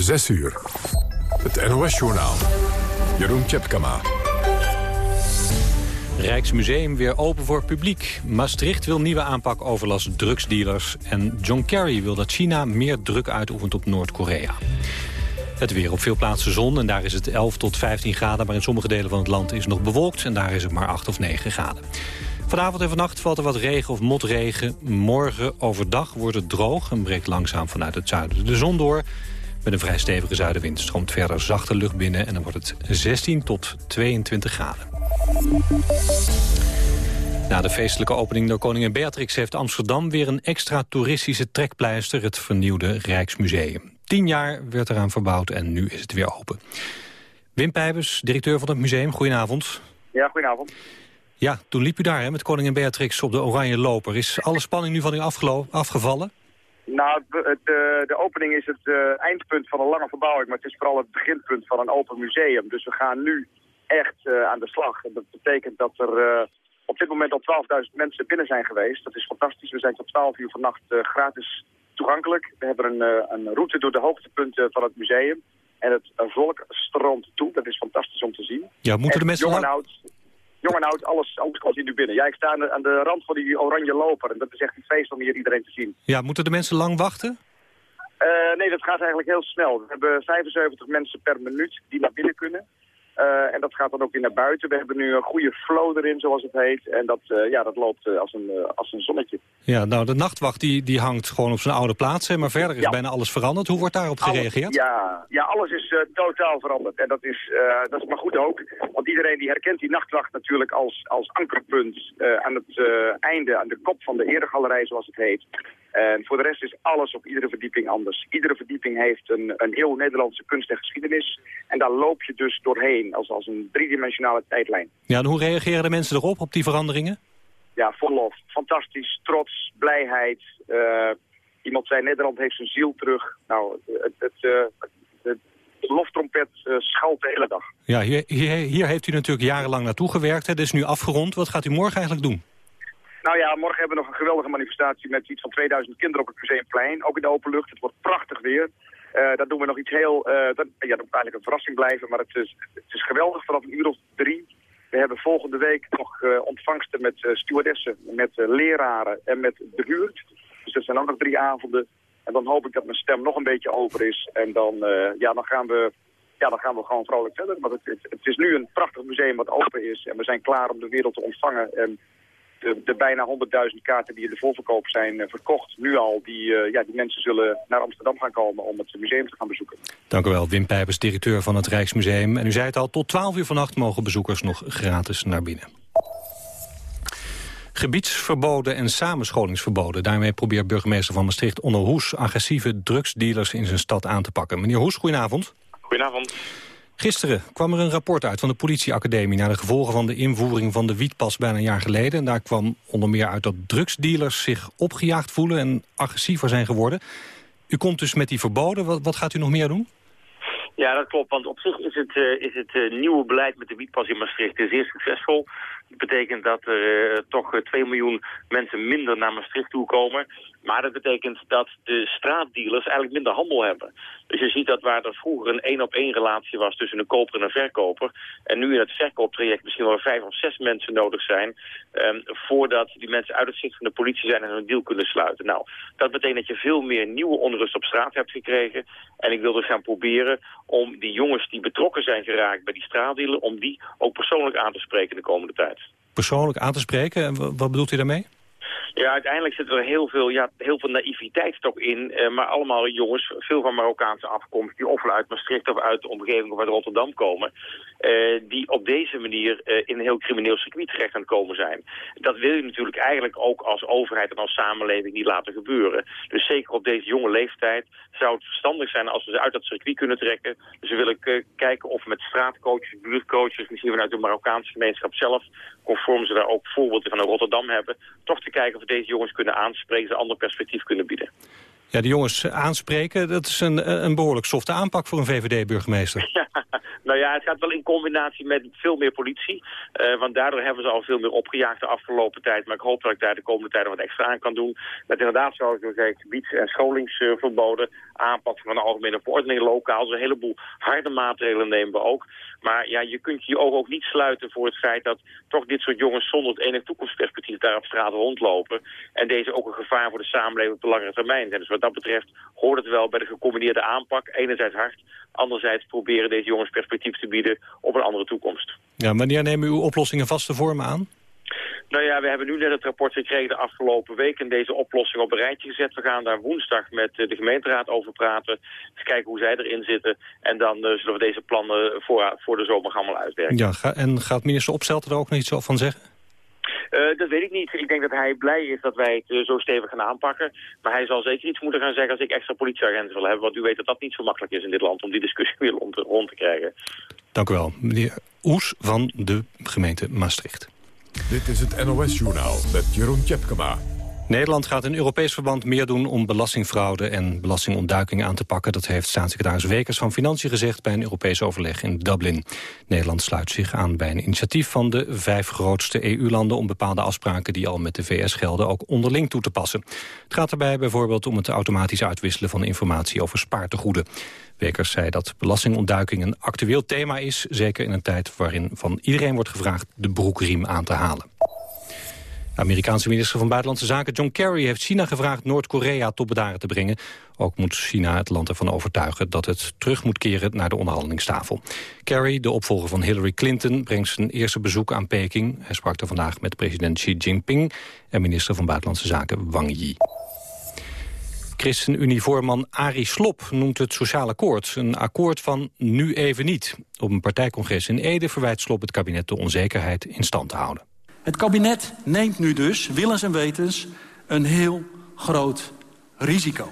6 uur. Het NOS-journaal. Jeroen Tjepkama. Rijksmuseum weer open voor publiek. Maastricht wil nieuwe aanpak overlast drugsdealers. En John Kerry wil dat China meer druk uitoefent op Noord-Korea. Het weer op veel plaatsen zon en daar is het 11 tot 15 graden... maar in sommige delen van het land is het nog bewolkt en daar is het maar 8 of 9 graden. Vanavond en vannacht valt er wat regen of motregen. Morgen overdag wordt het droog en breekt langzaam vanuit het zuiden de zon door. Met een vrij stevige zuidenwind stroomt verder zachte lucht binnen... en dan wordt het 16 tot 22 graden. Na de feestelijke opening door koningin Beatrix heeft Amsterdam weer een extra toeristische trekpleister, het vernieuwde Rijksmuseum. Tien jaar werd eraan verbouwd en nu is het weer open. Wim Pijbers, directeur van het museum, goedenavond. Ja, goedenavond. Ja, toen liep u daar hè, met koningin Beatrix op de Oranje Loper. Is alle spanning nu van u afgevallen? Nou, de, de, de, opening is het uh, eindpunt van een lange verbouwing, maar het is vooral het beginpunt van een open museum. Dus we gaan nu echt uh, aan de slag. En dat betekent dat er uh, op dit moment al 12.000 mensen binnen zijn geweest. Dat is fantastisch. We zijn tot 12 uur vannacht gratis toegankelijk. We hebben een, een route door de hoogtepunten van het museum. En het volk stroomt toe. Dat is fantastisch om te zien. Ja, moeten de mensen... Jong en oud, jong en oud, alles, alles komt hier nu binnen. Ja, ik sta aan de, aan de rand van die oranje loper. En dat is echt een feest om hier iedereen te zien. Ja, moeten de mensen lang wachten? Uh, nee, dat gaat eigenlijk heel snel. We hebben 75 mensen per minuut die naar binnen kunnen. Uh, en dat gaat dan ook weer naar buiten. We hebben nu een goede flow erin, zoals het heet. En dat, uh, ja, dat loopt uh, als, een, als een zonnetje. Ja, nou, de nachtwacht die, die hangt gewoon op zijn oude plaats. Hè, maar verder is ja. bijna alles veranderd. Hoe wordt daarop gereageerd? Ja, ja, alles is totaal veranderd. En dat is, dat is maar goed ook. Want iedereen die herkent die nachtwacht natuurlijk als, als ankerpunt... aan het einde, aan de kop van de eregalerij, zoals het heet. En voor de rest is alles op iedere verdieping anders. Iedere verdieping heeft een, een heel Nederlandse kunst en geschiedenis. En daar loop je dus doorheen als, als een driedimensionale tijdlijn. Ja, en hoe reageren de mensen erop, op die veranderingen? Ja, vol lof. Fantastisch. Trots, blijheid. Uh, iemand zei, Nederland heeft zijn ziel terug. Nou, het, het, uh, het loftrompet uh, schalt de hele dag. Ja, hier, hier, hier, heeft u natuurlijk jarenlang naartoe gewerkt. Het is nu afgerond. Wat gaat u morgen eigenlijk doen? Nou ja, morgen hebben we nog een geweldige manifestatie met iets van 2000 kinderen op het Museumplein. Ook in de open lucht. Het wordt prachtig weer. Uh, daar doen we nog iets heel... Uh, dat, ja, dat moet eigenlijk een verrassing blijven, maar het is, het is geweldig vanaf een uur of drie. We hebben volgende week nog uh, ontvangsten met stewardessen, met leraren en met de buurt. Dus dat zijn ook nog drie avonden. En dan hoop ik dat mijn stem nog een beetje open is. En dan, ja, dan, gaan we, ja, dan gaan we gewoon vrolijk verder. Maar het, het, het is nu een prachtig museum wat open is. En we zijn klaar om de wereld te ontvangen. En de, de bijna 100.000 kaarten die in de voorverkoop zijn uh, verkocht, nu al, die, uh, ja, die mensen zullen naar Amsterdam gaan komen om het museum te gaan bezoeken. Dank u wel, Wim Pijpers, directeur van het Rijksmuseum. En u zei het al, tot 12 uur vannacht mogen bezoekers nog gratis naar binnen. Gebiedsverboden en samenscholingsverboden. Daarmee probeert burgemeester van Maastricht Onno Hoes... agressieve drugsdealers in zijn stad aan te pakken. Meneer Hoes, goedenavond. Goedenavond. Gisteren kwam er een rapport uit van de politieacademie... naar de gevolgen van de invoering van de wietpas bijna een jaar geleden. En daar kwam onder meer uit dat drugsdealers zich opgejaagd voelen... en agressiever zijn geworden. U komt dus met die verboden. Wat, wat gaat u nog meer doen? Ja, dat klopt. Want op zich is het, uh, is het uh, nieuwe beleid met de wietpas in Maastricht zeer succesvol. Dat betekent dat er uh, toch 2 miljoen mensen minder naar Maastricht toe komen. Maar dat betekent dat de straatdealers eigenlijk minder handel hebben. Dus je ziet dat waar er vroeger een één-op-één relatie was tussen een koper en een verkoper... en nu in het verkooptraject misschien wel vijf of zes mensen nodig zijn... Um, voordat die mensen uit het zicht van de politie zijn en hun deal kunnen sluiten. Nou, dat betekent dat je veel meer nieuwe onrust op straat hebt gekregen. En ik wil dus gaan proberen om die jongens die betrokken zijn geraakt bij die straatdealer... om die ook persoonlijk aan te spreken de komende tijd. Persoonlijk aan te spreken? Wat bedoelt u daarmee? Ja, uiteindelijk zit er heel veel, ja, heel veel naïviteit toch in. Eh, maar allemaal jongens, veel van Marokkaanse afkomst... die ofwel uit Maastricht of uit de omgeving of uit Rotterdam komen... Eh, die op deze manier eh, in een heel crimineel circuit terecht aan komen zijn. Dat wil je natuurlijk eigenlijk ook als overheid en als samenleving niet laten gebeuren. Dus zeker op deze jonge leeftijd zou het verstandig zijn als we ze uit dat circuit kunnen trekken. Dus we willen kijken of we met straatcoaches, buurtcoaches, misschien vanuit de Marokkaanse gemeenschap zelf, conform ze daar ook voorbeelden van in Rotterdam hebben, toch te kijken of we deze jongens kunnen aanspreken, ze een ander perspectief kunnen bieden. Ja, de jongens aanspreken, dat is een, een behoorlijk softe aanpak voor een VVD-burgemeester. Nou ja, het gaat wel in combinatie met veel meer politie. Uh, want daardoor hebben ze al veel meer opgejaagd de afgelopen tijd. Maar ik hoop dat ik daar de komende tijd wat extra aan kan doen. Met inderdaad, zoals ik al zei, gebieds- en scholingsverboden. Aanpassen van de algemene verordening lokaal. Dus een heleboel harde maatregelen nemen we ook. Maar ja, je kunt je ogen ook niet sluiten voor het feit dat toch dit soort jongens zonder het enige toekomstperspectief daar op straat rondlopen. En deze ook een gevaar voor de samenleving op de langere termijn zijn. Dus wat dat betreft hoort het wel bij de gecombineerde aanpak. Enerzijds hard, anderzijds proberen deze jongens perspectief te bieden op een andere toekomst. Ja, wanneer nemen uw oplossingen vaste vorm aan? Nou ja, we hebben nu net het rapport gekregen de afgelopen week... en deze oplossing op een rijtje gezet. We gaan daar woensdag met de gemeenteraad over praten. Eens kijken hoe zij erin zitten. En dan uh, zullen we deze plannen voor, voor de zomer allemaal uitwerken. Ja, ga, en gaat minister Opstelten er ook nog iets van zeggen? Uh, dat weet ik niet. Ik denk dat hij blij is dat wij het uh, zo stevig gaan aanpakken. Maar hij zal zeker iets moeten gaan zeggen als ik extra politieagenten wil hebben. Want u weet dat dat niet zo makkelijk is in dit land om die discussie weer rond te, rond te krijgen. Dank u wel. Meneer Oes van de gemeente Maastricht. Dit is het NOS-journaal met Jeroen Tjepkema. Nederland gaat in Europees verband meer doen om belastingfraude en belastingontduiking aan te pakken. Dat heeft staatssecretaris Wekers van Financiën gezegd bij een Europees overleg in Dublin. Nederland sluit zich aan bij een initiatief van de vijf grootste EU-landen om bepaalde afspraken die al met de VS gelden ook onderling toe te passen. Het gaat daarbij bijvoorbeeld om het automatisch uitwisselen van informatie over spaartegoeden. Wekers zei dat belastingontduiking een actueel thema is, zeker in een tijd waarin van iedereen wordt gevraagd de broekriem aan te halen. Amerikaanse minister van Buitenlandse Zaken John Kerry heeft China gevraagd Noord-Korea tot bedaren te brengen. Ook moet China het land ervan overtuigen dat het terug moet keren naar de onderhandelingstafel. Kerry, de opvolger van Hillary Clinton, brengt zijn eerste bezoek aan Peking. Hij sprak er vandaag met president Xi Jinping en minister van Buitenlandse Zaken Wang Yi. ChristenUnie-voorman Arie Slop noemt het sociaal akkoord een akkoord van nu even niet. Op een partijcongres in Ede verwijt Slop het kabinet de onzekerheid in stand te houden. Het kabinet neemt nu dus, willens en wetens, een heel groot risico.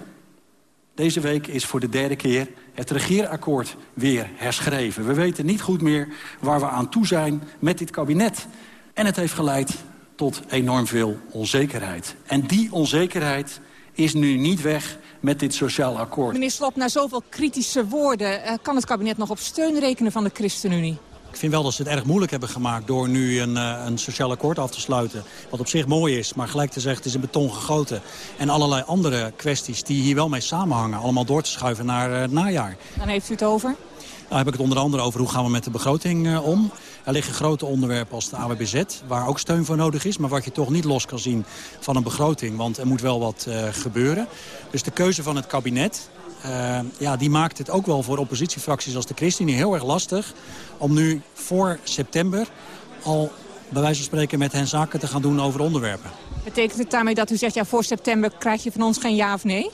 Deze week is voor de derde keer het regeerakkoord weer herschreven. We weten niet goed meer waar we aan toe zijn met dit kabinet. En het heeft geleid tot enorm veel onzekerheid. En die onzekerheid is nu niet weg met dit sociaal akkoord. Meneer Slop, na zoveel kritische woorden... Uh, kan het kabinet nog op steun rekenen van de ChristenUnie? Ik vind wel dat ze het erg moeilijk hebben gemaakt door nu een, uh, een sociaal akkoord af te sluiten. Wat op zich mooi is, maar gelijk te zeggen het is in beton gegoten. En allerlei andere kwesties die hier wel mee samenhangen. Allemaal door te schuiven naar uh, het najaar. Dan heeft u het over? Nou heb ik het onder andere over hoe gaan we met de begroting uh, om. Er liggen grote onderwerpen als de AWBZ, waar ook steun voor nodig is... maar wat je toch niet los kan zien van een begroting, want er moet wel wat gebeuren. Dus de keuze van het kabinet, uh, ja, die maakt het ook wel voor oppositiefracties als de ChristenUnie heel erg lastig... om nu voor september al bij wijze van spreken met hen zaken te gaan doen over onderwerpen. Betekent het daarmee dat u zegt, ja, voor september krijg je van ons geen ja of nee?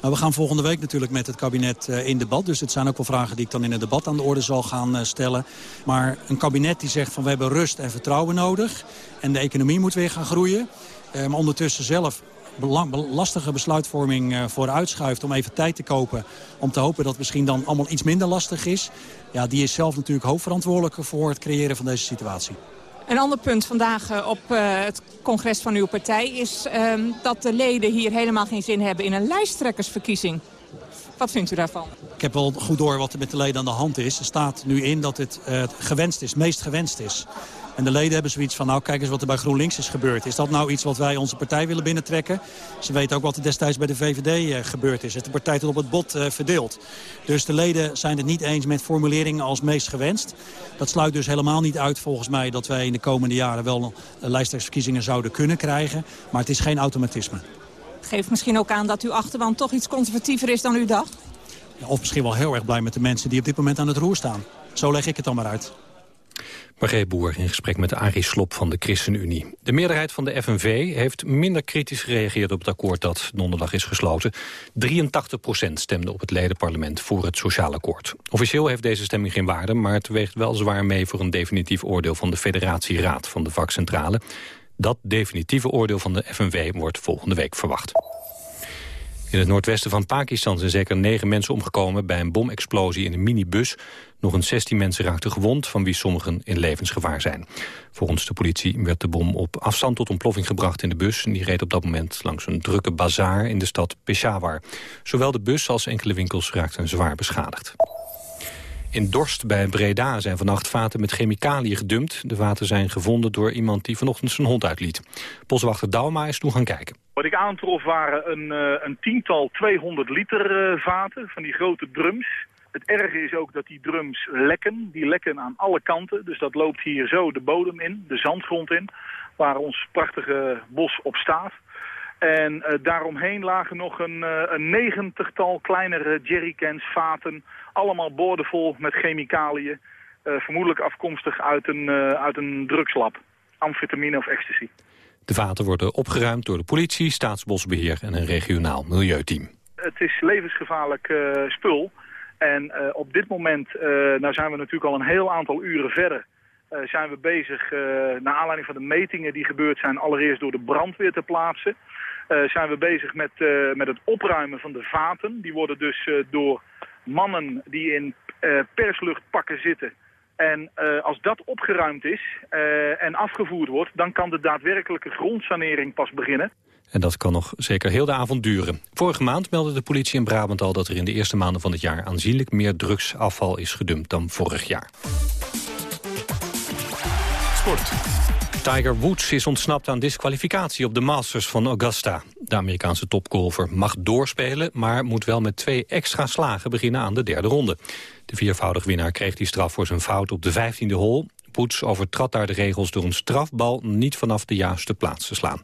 Maar we gaan volgende week natuurlijk met het kabinet uh, in debat. Dus het zijn ook wel vragen die ik dan in het debat aan de orde zal gaan uh, stellen. Maar een kabinet die zegt van we hebben rust en vertrouwen nodig. En de economie moet weer gaan groeien. Uh, maar ondertussen zelf lastige besluitvorming vooruitschuift om even tijd te kopen. Om te hopen dat het misschien dan allemaal iets minder lastig is. Ja, die is zelf natuurlijk hoofdverantwoordelijk voor het creëren van deze situatie. Een ander punt vandaag op uh, het congres van uw partij is uh, dat de leden hier helemaal geen zin hebben in een lijsttrekkersverkiezing. Wat vindt u daarvan? Ik heb wel goed door wat er met de leden aan de hand is. Er staat nu in dat het uh, gewenst is, meest gewenst is. En de leden hebben zoiets van, nou kijk eens wat er bij GroenLinks is gebeurd. Is dat nou iets wat wij onze partij willen binnentrekken? Ze weten ook wat er destijds bij de VVD uh, gebeurd is. Het de partij tot op het bot uh, verdeeld. Dus de leden zijn het niet eens met formuleringen als meest gewenst. Dat sluit dus helemaal niet uit volgens mij dat wij in de komende jaren wel lijsttrekkersverkiezingen zouden kunnen krijgen. Maar het is geen automatisme. Het geeft misschien ook aan dat uw achterban toch iets conservatiever is dan u dacht? Ja, of misschien wel heel erg blij met de mensen die op dit moment aan het roer staan. Zo leg ik het dan maar uit. Margreet Boer in gesprek met Arie Slop van de ChristenUnie. De meerderheid van de FNV heeft minder kritisch gereageerd op het akkoord dat donderdag is gesloten. 83 procent stemde op het ledenparlement voor het sociaal akkoord. Officieel heeft deze stemming geen waarde, maar het weegt wel zwaar mee voor een definitief oordeel van de federatieraad van de vakcentrale. Dat definitieve oordeel van de FNV wordt volgende week verwacht. In het noordwesten van Pakistan zijn zeker negen mensen omgekomen... bij een bomexplosie in een minibus. Nog een 16 mensen raakten gewond, van wie sommigen in levensgevaar zijn. Volgens de politie werd de bom op afstand tot ontploffing gebracht in de bus... en die reed op dat moment langs een drukke bazaar in de stad Peshawar. Zowel de bus als enkele winkels raakten zwaar beschadigd. In Dorst bij Breda zijn vannacht vaten met chemicaliën gedumpt. De vaten zijn gevonden door iemand die vanochtend zijn hond uitliet. Boswachter Dauma is toen gaan kijken. Wat ik aantrof waren een, uh, een tiental 200 liter uh, vaten van die grote drums. Het erge is ook dat die drums lekken. Die lekken aan alle kanten. Dus dat loopt hier zo de bodem in, de zandgrond in. Waar ons prachtige bos op staat. En uh, daaromheen lagen nog een, uh, een negentigtal kleinere jerrycans, vaten. Allemaal boordevol met chemicaliën. Uh, vermoedelijk afkomstig uit een, uit een drugslab. Amfetamine of ecstasy. De vaten worden opgeruimd door de politie, staatsbosbeheer en een regionaal milieuteam. Het is levensgevaarlijk spul. En op dit moment nou zijn we natuurlijk al een heel aantal uren verder... Zijn we bezig, naar aanleiding van de metingen die gebeurd zijn... allereerst door de brandweer te plaatsen. Zijn we bezig met, met het opruimen van de vaten. Die worden dus door mannen die in persluchtpakken zitten... En als dat opgeruimd is en afgevoerd wordt... dan kan de daadwerkelijke grondsanering pas beginnen. En dat kan nog zeker heel de avond duren. Vorige maand meldde de politie in Brabant al dat er in de eerste maanden van het jaar aanzienlijk meer drugsafval is gedumpt dan vorig jaar. Sport. Tiger Woods is ontsnapt aan disqualificatie op de Masters van Augusta. De Amerikaanse topgolfer mag doorspelen, maar moet wel met twee extra slagen beginnen aan de derde ronde. De viervoudig winnaar kreeg die straf voor zijn fout op de vijftiende hole. Woods overtrad daar de regels door een strafbal niet vanaf de juiste plaats te slaan.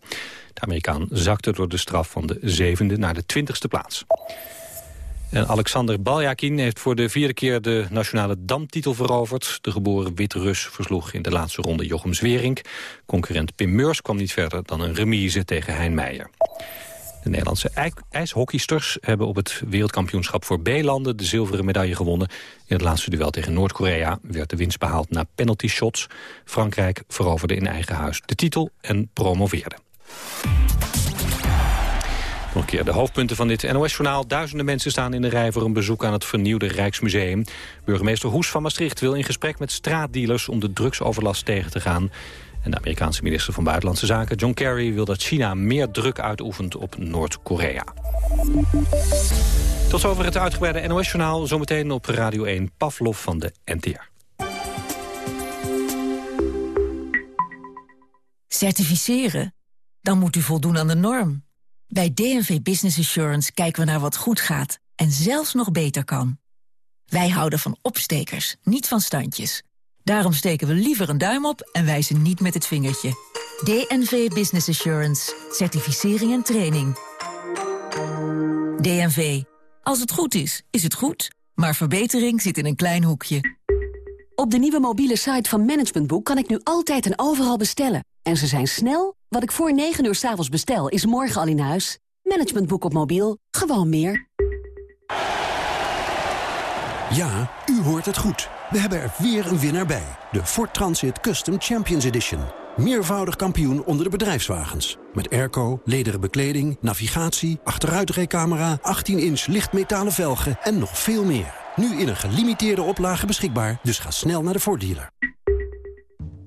De Amerikaan zakte door de straf van de zevende naar de twintigste plaats. En Alexander Baljakin heeft voor de vierde keer de nationale damtitel veroverd. De geboren Wit-Rus versloeg in de laatste ronde Jochem Zwering. Concurrent Pim Meurs kwam niet verder dan een remise tegen Hein Meijer. De Nederlandse ijshockeysters hebben op het wereldkampioenschap voor B-landen de zilveren medaille gewonnen. In het laatste duel tegen Noord-Korea werd de winst behaald na penalty shots. Frankrijk veroverde in eigen huis de titel en promoveerde. Nog een keer de hoofdpunten van dit NOS-journaal. Duizenden mensen staan in de rij voor een bezoek aan het vernieuwde Rijksmuseum. Burgemeester Hoes van Maastricht wil in gesprek met straatdealers... om de drugsoverlast tegen te gaan. En de Amerikaanse minister van Buitenlandse Zaken John Kerry... wil dat China meer druk uitoefent op Noord-Korea. Tot zover het uitgebreide NOS-journaal. Zometeen op Radio 1 Pavlov van de NTR. Certificeren? Dan moet u voldoen aan de norm. Bij DNV Business Assurance kijken we naar wat goed gaat en zelfs nog beter kan. Wij houden van opstekers, niet van standjes. Daarom steken we liever een duim op en wijzen niet met het vingertje. DNV Business Assurance. Certificering en training. DNV. Als het goed is, is het goed. Maar verbetering zit in een klein hoekje. Op de nieuwe mobiele site van Managementboek kan ik nu altijd en overal bestellen. En ze zijn snel. Wat ik voor 9 uur s avonds bestel, is morgen al in huis. Managementboek op mobiel. Gewoon meer. Ja, u hoort het goed. We hebben er weer een winnaar bij. De Ford Transit Custom Champions Edition. Meervoudig kampioen onder de bedrijfswagens. Met airco, lederen bekleding, navigatie, achteruitrijcamera... 18-inch lichtmetalen velgen en nog veel meer. Nu in een gelimiteerde oplage beschikbaar, dus ga snel naar de Ford dealer.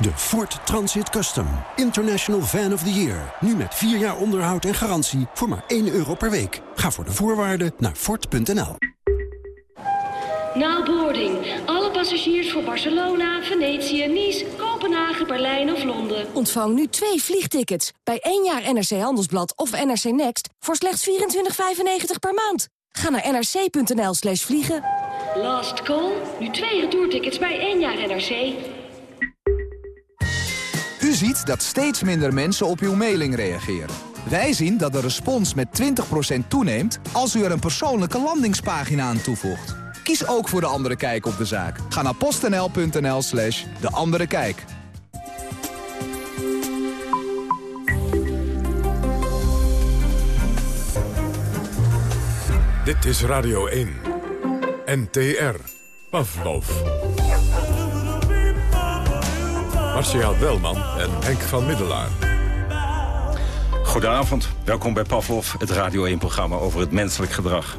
De Ford Transit Custom. International Van of the Year. Nu met 4 jaar onderhoud en garantie voor maar 1 euro per week. Ga voor de voorwaarden naar Ford.nl. Now boarding. Alle passagiers voor Barcelona, Venetië, Nice, Kopenhagen, Berlijn of Londen. Ontvang nu twee vliegtickets bij één jaar NRC Handelsblad of NRC Next... voor slechts 24,95 per maand. Ga naar nrc.nl slash vliegen. Last call. Nu twee retourtickets bij één jaar NRC. Ziet dat steeds minder mensen op uw mailing reageren. Wij zien dat de respons met 20% toeneemt als u er een persoonlijke landingspagina aan toevoegt. Kies ook voor De Andere Kijk op de zaak. Ga naar postnl.nl slash De Andere Kijk. Dit is Radio 1. NTR. Pavlov. Marcia Welman en Henk van Middelaar. Goedenavond, welkom bij Pavlov, het Radio 1-programma over het menselijk gedrag.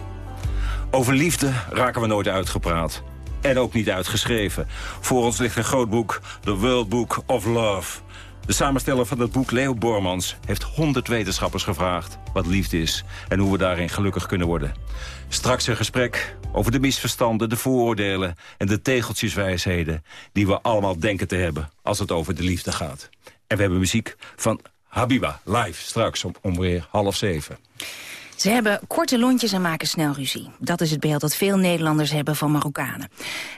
Over liefde raken we nooit uitgepraat. En ook niet uitgeschreven. Voor ons ligt een groot boek, The World Book of Love. De samensteller van het boek, Leo Bormans, heeft 100 wetenschappers gevraagd wat liefde is en hoe we daarin gelukkig kunnen worden. Straks een gesprek over de misverstanden, de vooroordelen en de tegeltjeswijsheden die we allemaal denken te hebben als het over de liefde gaat. En we hebben muziek van Habiba, live, straks om, om weer half zeven. Ze hebben korte lontjes en maken snel ruzie. Dat is het beeld dat veel Nederlanders hebben van Marokkanen.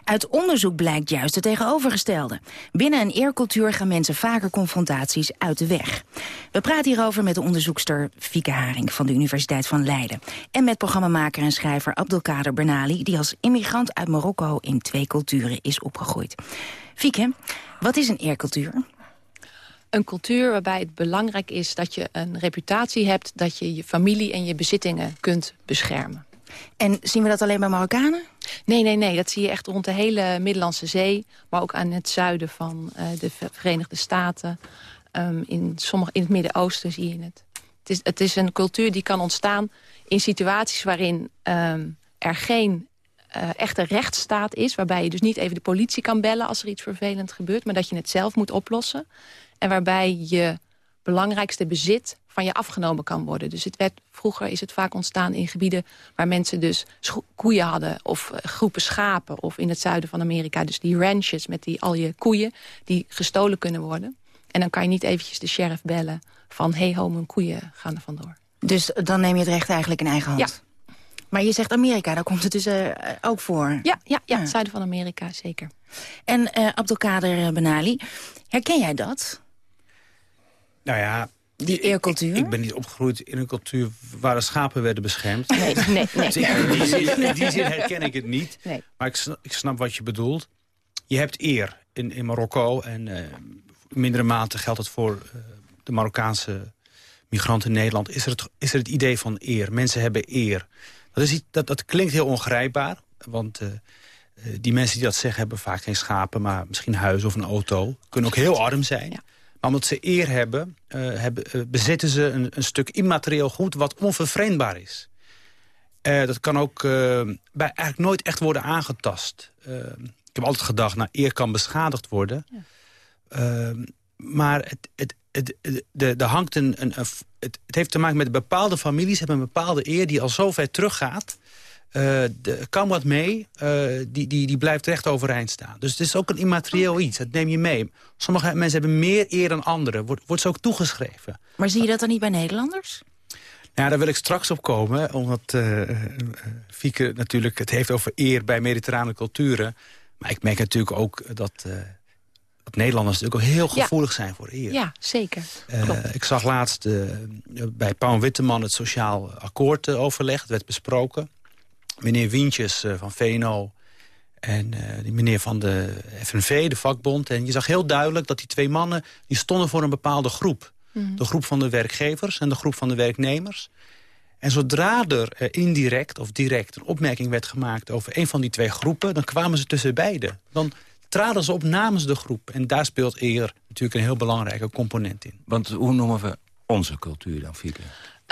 Uit onderzoek blijkt juist het tegenovergestelde. Binnen een eercultuur gaan mensen vaker confrontaties uit de weg. We praten hierover met de onderzoekster Fieke Haring van de Universiteit van Leiden. En met programmamaker en schrijver Abdelkader Bernali... die als immigrant uit Marokko in twee culturen is opgegroeid. Fieke, wat is een eercultuur? Een cultuur waarbij het belangrijk is dat je een reputatie hebt... dat je je familie en je bezittingen kunt beschermen. En zien we dat alleen bij Marokkanen? Nee, nee, nee. Dat zie je echt rond de hele Middellandse Zee. Maar ook aan het zuiden van uh, de Verenigde Staten. Um, in, sommige, in het Midden-Oosten zie je het. Het is, het is een cultuur die kan ontstaan in situaties waarin um, er geen uh, echte rechtsstaat is. Waarbij je dus niet even de politie kan bellen als er iets vervelend gebeurt. Maar dat je het zelf moet oplossen. En waarbij je belangrijkste bezit van je afgenomen kan worden. Dus het werd, vroeger is het vaak ontstaan in gebieden waar mensen dus koeien hadden... of eh, groepen schapen, of in het zuiden van Amerika... dus die ranches met die, al je koeien die gestolen kunnen worden. En dan kan je niet eventjes de sheriff bellen van... hé, hey, ho, mijn koeien gaan er vandoor. Dus dan neem je het recht eigenlijk in eigen hand? Ja. Maar je zegt Amerika, daar komt het dus uh, ook voor? Ja, ja, ja, ja, het zuiden van Amerika, zeker. En uh, Abdelkader Benali, herken jij dat? Nou ja... Die eercultuur? Ik, ik, ben niet opgegroeid in een cultuur waar de schapen werden beschermd. Nee, nee, nee. Dus in, die zin, in, die zin, herken ik het niet. Nee. Maar ik snap, ik snap, wat je bedoelt. Je hebt eer in, in Marokko. En uh, in mindere mate geldt het voor uh, de Marokkaanse migranten in Nederland. Is er, het, is er het idee van eer. Mensen hebben eer. Dat, is, dat, dat klinkt heel ongrijpbaar. Want uh, die mensen die dat zeggen hebben vaak geen schapen... maar misschien huis of een auto. Kunnen ook heel arm zijn. Ja. Maar omdat ze eer hebben, uh, hebben uh, bezitten ze een, een, stuk immaterieel goed wat onvervreemdbaar is. Uh, dat kan ook bij eigenlijk nooit echt worden aangetast. ik heb altijd gedacht, nou, eer kan beschadigd worden. Ja. maar het, het, het, de, de hangt een, een, een het, het, heeft te maken met bepaalde families hebben een bepaalde eer die al zo ver teruggaat de, kan wat mee, uh, die, die, die blijft recht overeind staan. Dus het is ook een immaterieel iets, dat neem je mee. Sommige mensen hebben meer eer dan anderen, wordt, wordt ze ook toegeschreven. Maar zie je dat dan niet bij Nederlanders? Nou, daar wil ik straks op komen, omdat uh, Fieke natuurlijk het heeft over eer bij mediterrane culturen. Maar ik merk natuurlijk ook dat, dat Nederlanders natuurlijk ook heel gevoelig zijn voor eer. Ja, zeker. ik zag laatst bij Paul Witteman het sociaal akkoord overleg, het werd besproken meneer Wientjes uh, van VNO en uh, die meneer van de FNV, de vakbond. En je zag heel duidelijk dat die twee mannen... die stonden voor een bepaalde groep. Mm. De groep van de werkgevers en de groep van de werknemers. En zodra er uh, indirect of direct een opmerking werd gemaakt... over een van die twee groepen, dan kwamen ze tussen beiden. Dan traden ze op namens de groep. En daar speelt eer natuurlijk een heel belangrijke component in. Want hoe noemen we onze cultuur dan, Fieke?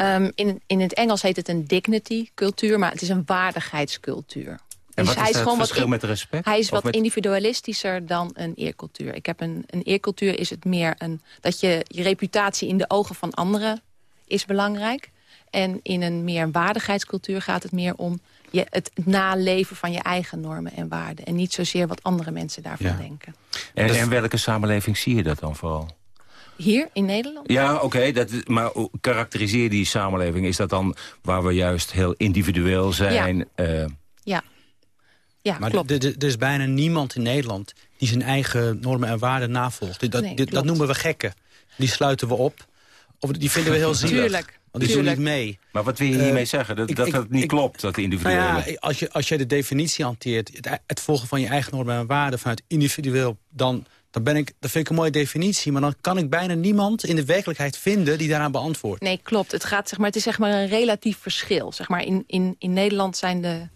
Um, in, in het Engels heet het een dignity-cultuur, maar het is een waardigheidscultuur. En dus wat hij is, het verschil met respect? Hij is wat met... individualistischer dan een eercultuur. Ik heb een, een eercultuur is het meer een, dat je, je reputatie in de ogen van anderen is belangrijk. En in een meer waardigheidscultuur gaat het meer om je, het naleven van je eigen normen en waarden. En niet zozeer wat andere mensen daarvan denken. En in welke samenleving zie je dat dan vooral? Hier in Nederland? Ja, oké. Okay, maar karakteriseer die samenleving. Is dat dan waar we juist heel individueel zijn? Ja, uh... ja. ja maar klopt. Er is bijna niemand in Nederland die zijn eigen normen en waarden navolgt. Dat, nee, dat noemen we gekken. Die sluiten we op. Of die vinden we heel zielig. Tuurlijk. Want die doen niet mee. Maar wat wil je hiermee uh, zeggen? Dat, ik, dat het niet ik, klopt, dat individuele... Nou ja, als, je, als je de definitie hanteert... Het, het volgen van je eigen normen en waarden vanuit individueel... dan dan ben ik, dat vind ik een mooie definitie. Maar dan kan ik bijna niemand in de werkelijkheid vinden die daaraan beantwoordt. Nee, klopt. Het, gaat, zeg maar, het is zeg maar een relatief verschil. Zeg maar, in, in, in Nederland zijn de...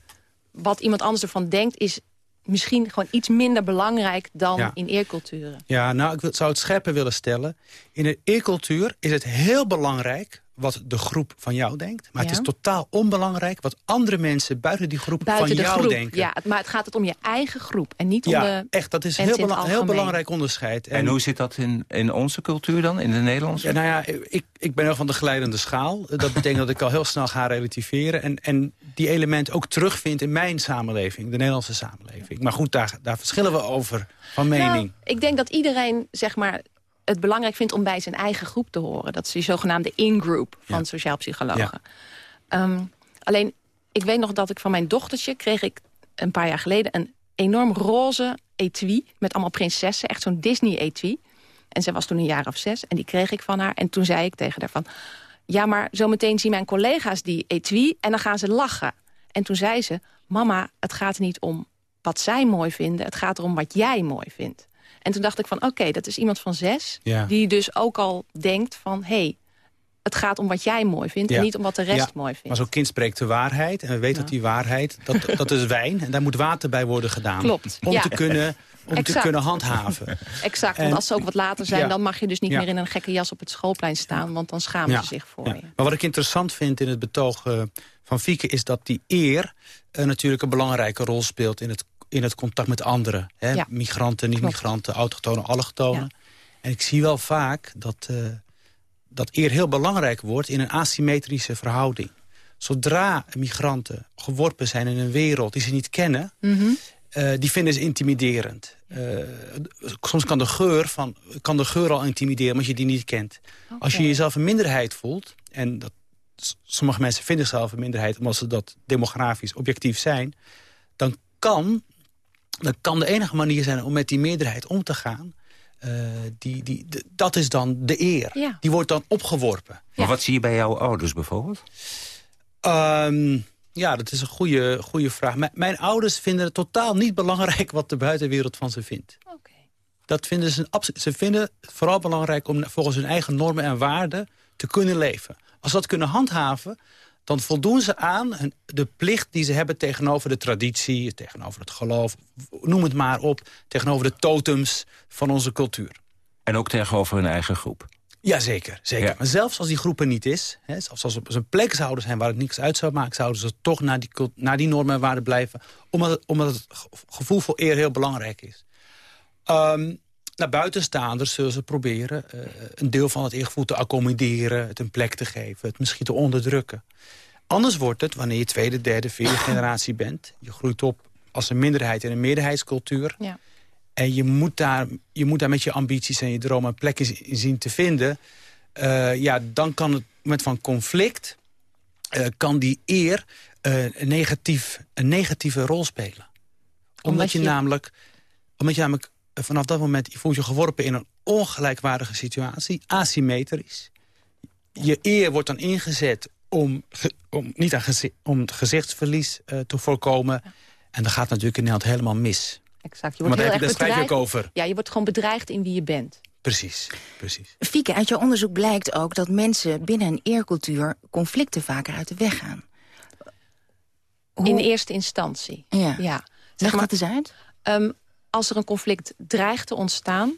Wat iemand anders ervan denkt is misschien gewoon iets minder belangrijk dan Ja. in eerculturen. Ja, nou, ik zou het scherper willen stellen. In een eercultuur is het heel belangrijk wat de groep van jou denkt. Maar het is totaal onbelangrijk wat andere mensen buiten die groep Buiten van de jou groep, denken. ja. Maar het gaat het om je eigen groep en niet om Ja, de echt, dat is een heel, belangrijk onderscheid. En hoe zit dat in, in onze cultuur dan, in de Nederlandse? Ja, nou ja, ik, ik ben wel van de geleidende schaal. Dat betekent dat ik al heel snel ga relativeren. En, en die elementen ook terugvind in mijn samenleving, de Nederlandse samenleving. Maar goed, daar, daar verschillen we over van mening. Nou, ik denk dat iedereen zeg maar, het belangrijk vindt om bij zijn eigen groep te horen. Dat is die zogenaamde in-group van sociaal psychologen. Ehm, alleen, ik weet nog dat ik van mijn dochtertje... kreeg ik een paar jaar geleden een enorm roze etui... met allemaal prinsessen, echt zo'n Disney-etui. En ze was toen een jaar of zes en die kreeg ik van haar. En toen zei ik tegen haar van... ja, maar zometeen zien mijn collega's die etui en dan gaan ze lachen. En toen zei ze, mama, het gaat er niet om wat zij mooi vinden. Het gaat erom wat jij mooi vindt. En toen dacht ik van, oké, dat is iemand van zes... Ja. die dus ook al denkt van... hé, hey, het gaat om wat jij mooi vindt... Ja. en niet om wat de rest Ja, mooi vindt. Maar zo'n kind spreekt de waarheid. En we weten dat die waarheid, dat, dat is wijn. En daar moet water bij worden gedaan. Klopt, Om, te, kunnen, om te kunnen handhaven. Exact, En- want als ze ook wat later zijn... Ja. dan mag je dus niet Ja. meer in een gekke jas op het schoolplein staan... want dan schamen Ja, ze zich voor ja. je. Maar wat ik interessant vind in het betoog van Fieke... is dat die eer eh, natuurlijk een belangrijke rol speelt... in het, in het contact met anderen. Hè? Ja. Migranten, niet-migranten, autochtonen, allochtonen. En ik zie wel vaak dat, eh, dat eer heel belangrijk wordt... in een asymmetrische verhouding. Zodra migranten geworpen zijn in een wereld die ze niet kennen... Mhm. eh, die vinden ze intimiderend. Eh, soms kan de, geur van, kan de geur al intimideren, als je die niet kent. Als je jezelf een minderheid voelt... en dat, sommige mensen vinden zichzelf een minderheid... omdat ze dat demografisch objectief zijn... dan kan, dan kan de enige manier zijn om met die meerderheid om te gaan... eh, die, die, de- dat is dan de eer. Ja. Die wordt dan opgeworpen. Maar wat zie je bij jouw ouders bijvoorbeeld? Ehm, ja, dat is een goede, goede vraag. M- mijn ouders vinden het totaal niet belangrijk... wat de buitenwereld van ze vindt. Dat vinden ze, ze vinden het vooral belangrijk om volgens hun eigen normen en waarden te kunnen leven. Als ze dat kunnen handhaven, dan voldoen ze aan hun- de plicht die ze hebben tegenover de traditie, tegenover het geloof, noem het maar op, tegenover de totems van onze cultuur. En ook tegenover hun eigen groep. Jazeker, zeker. Ja. Maar zelfs als die groep er niet is... Hè, zelfs als ze op een plek zouden zijn waar het niks uit zou maken... zouden ze toch naar die, naar die normen en waarden blijven... omdat het, omdat het ge- gevoel voor eer heel belangrijk is. Ehm, naar buitenstaanders zullen ze proberen... eh, een deel van het eergevoel te accommoderen... het een plek te geven, het misschien te onderdrukken. Anders wordt het, wanneer je tweede, derde, vierde generatie bent... je groeit op als een minderheid in een meerderheidscultuur... Ja. En je moet, daar, je moet daar met je ambities en je dromen een plek in in zien te vinden. Eh, ja, dan kan het moment van conflict... eh, kan die eer een, negatief, een negatieve rol spelen. Omdat, Omdat je, je- namelijk... Omdat je namelijk vanaf dat moment... je voelt je geworpen in een ongelijkwaardige situatie. Asymmetrisch. Je eer wordt dan ingezet om, ge- om, niet aan gezi- om gezichtsverlies eh, te voorkomen. En dat gaat natuurlijk in Nederland helemaal mis. Exact. Je Maar wordt daar heel heb je- erg daar schrijf je over. Ja, je wordt gewoon bedreigd in wie je bent. Precies, precies. Fieke, uit jouw onderzoek blijkt ook dat mensen binnen een eercultuur... conflicten vaker uit de weg gaan. In eerste instantie. Ja. ja. Leg dat eens uit. Ehm, als er een conflict dreigt te ontstaan...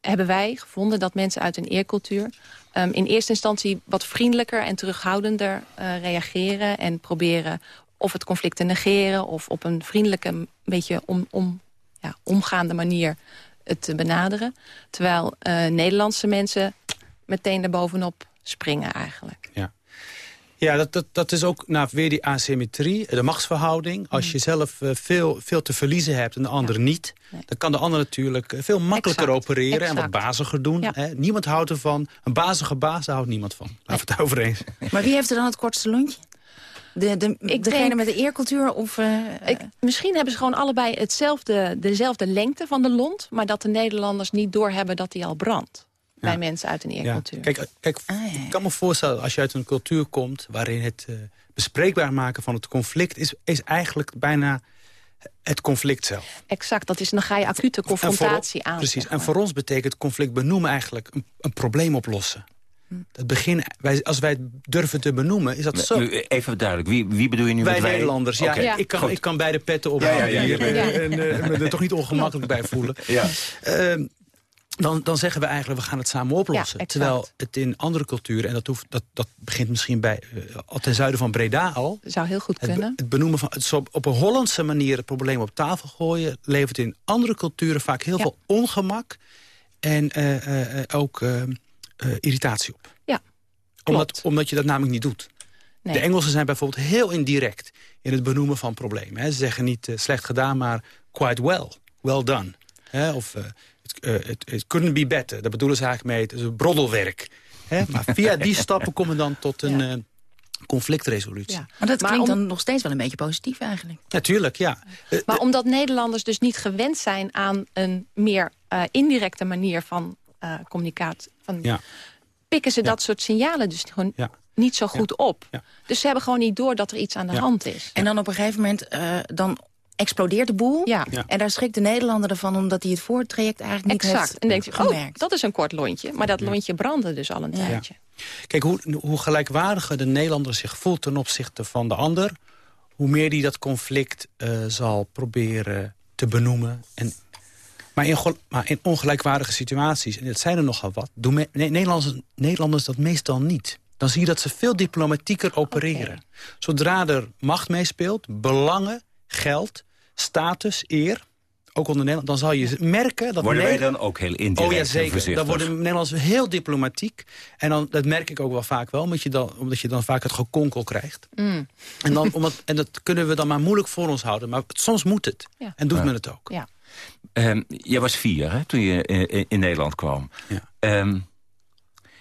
hebben wij gevonden dat mensen uit een eercultuur... ehm, in eerste instantie wat vriendelijker en terughoudender eh, reageren... en proberen of het conflict te negeren... of op een vriendelijke, beetje om, om, ja, omgaande manier het te benaderen. Terwijl eh, Nederlandse mensen meteen daarbovenop springen eigenlijk. Ja, dat, dat, dat is ook nou, weer die asymmetrie, de machtsverhouding. Als je zelf eh, veel, veel te verliezen hebt en de ander niet... dan kan de ander natuurlijk eh, veel makkelijker Exact, opereren... en wat baziger doen. Ja. Hè? Niemand houdt ervan. Een bazige baas, daar houdt niemand van. Laten we het over eens. Maar wie heeft er dan het kortste lontje? De, de, degene denk- met de eercultuur of... eh, Ik, misschien hebben ze gewoon allebei hetzelfde, dezelfde lengte van de lont... maar dat de Nederlanders niet doorhebben dat die al brandt. Bij mensen uit een Ja. eercultuur. Kijk, eh, kijk ik kan me voorstellen, als je uit een cultuur komt... waarin het eh, bespreekbaar maken van het conflict... Is, is eigenlijk bijna het conflict zelf. Exact, dat is, dan ga je acute confrontatie voor, aan. Precies, zeg en voor ons betekent conflict benoemen eigenlijk een, een probleem oplossen. Het begin, wij, als wij het durven te benoemen, is dat zo. Nu, Even duidelijk, wie, wie bedoel je nu wij met wij? Nederlanders, ja. Ik, kan, goed. ik kan beide petten op Ja, ja, ja, hier, ja, ja. eh, en eh, me er toch niet ongemakkelijk bij voelen. Ja. Ehm, dan, dan zeggen we eigenlijk, we gaan het samen oplossen. Ja. Terwijl het in andere culturen, en dat, hoeft, dat, dat begint misschien bij, eh, al ten zuiden van Breda al... Zou heel goed kunnen. het benoemen van het op, een Hollandse manier het probleem op tafel gooien... levert in andere culturen vaak heel Ja. veel ongemak en eh, eh, ook irritatie op. Ja, Omdat, omdat je dat namelijk niet doet. Nee. De Engelsen zijn bijvoorbeeld heel indirect in het benoemen van problemen. Hè. Ze zeggen niet slecht gedaan, maar quite well. Well done. Hè. Of eh, it couldn't be better. Daar bedoelen ze eigenlijk mee. Het is een broddelwerk. Hè. Maar via die stappen komen we dan tot een eh, conflictresolutie. Ja. Maar dat Maar klinkt om- dan nog steeds wel een beetje positief eigenlijk. Natuurlijk, ja. Eh, Maar omdat Nederlanders dus niet gewend zijn aan een meer eh, indirecte manier van eh communicatie, van, ja. pikken ze dat soort signalen dus gewoon Ja. niet zo goed op. Ja. Dus ze hebben gewoon niet door dat er iets aan de Ja. hand is. En dan op een gegeven moment eh, dan explodeert de boel. Ja, Ja. En daar schrikt de Nederlander ervan omdat hij het voortraject eigenlijk niet exact. heeft En denkt oh, gemerkt. dat is een kort lontje. Maar dat lontje brandde dus al een tijdje. Kijk, hoe, hoe gelijkwaardiger de Nederlander zich voelt ten opzichte van de ander... hoe meer die dat conflict eh, zal proberen te benoemen. En, maar, in, maar in ongelijkwaardige situaties, en dat zijn er nogal wat... doen me- Ne- Nederlanders, Nederlanders dat meestal niet. Dan zie je dat ze veel diplomatieker opereren. Zodra er macht meespeelt, belangen, geld, status, eer... ook onder Nederland, dan zal je merken dat... Worden wij dan ook heel indirect Oh ja, zeker. Dan worden Nederlanders heel diplomatiek. En dan, dat merk ik ook wel vaak wel, omdat je dan, omdat je dan vaak het gekonkel krijgt. Mm. En, dan, omdat, en dat kunnen we dan maar moeilijk voor ons houden. Maar soms moet het. Ja. En doet Ja. men het ook. Ja. Ehm, jij was vier hè, toen je in, in Nederland kwam. Ja. Ehm,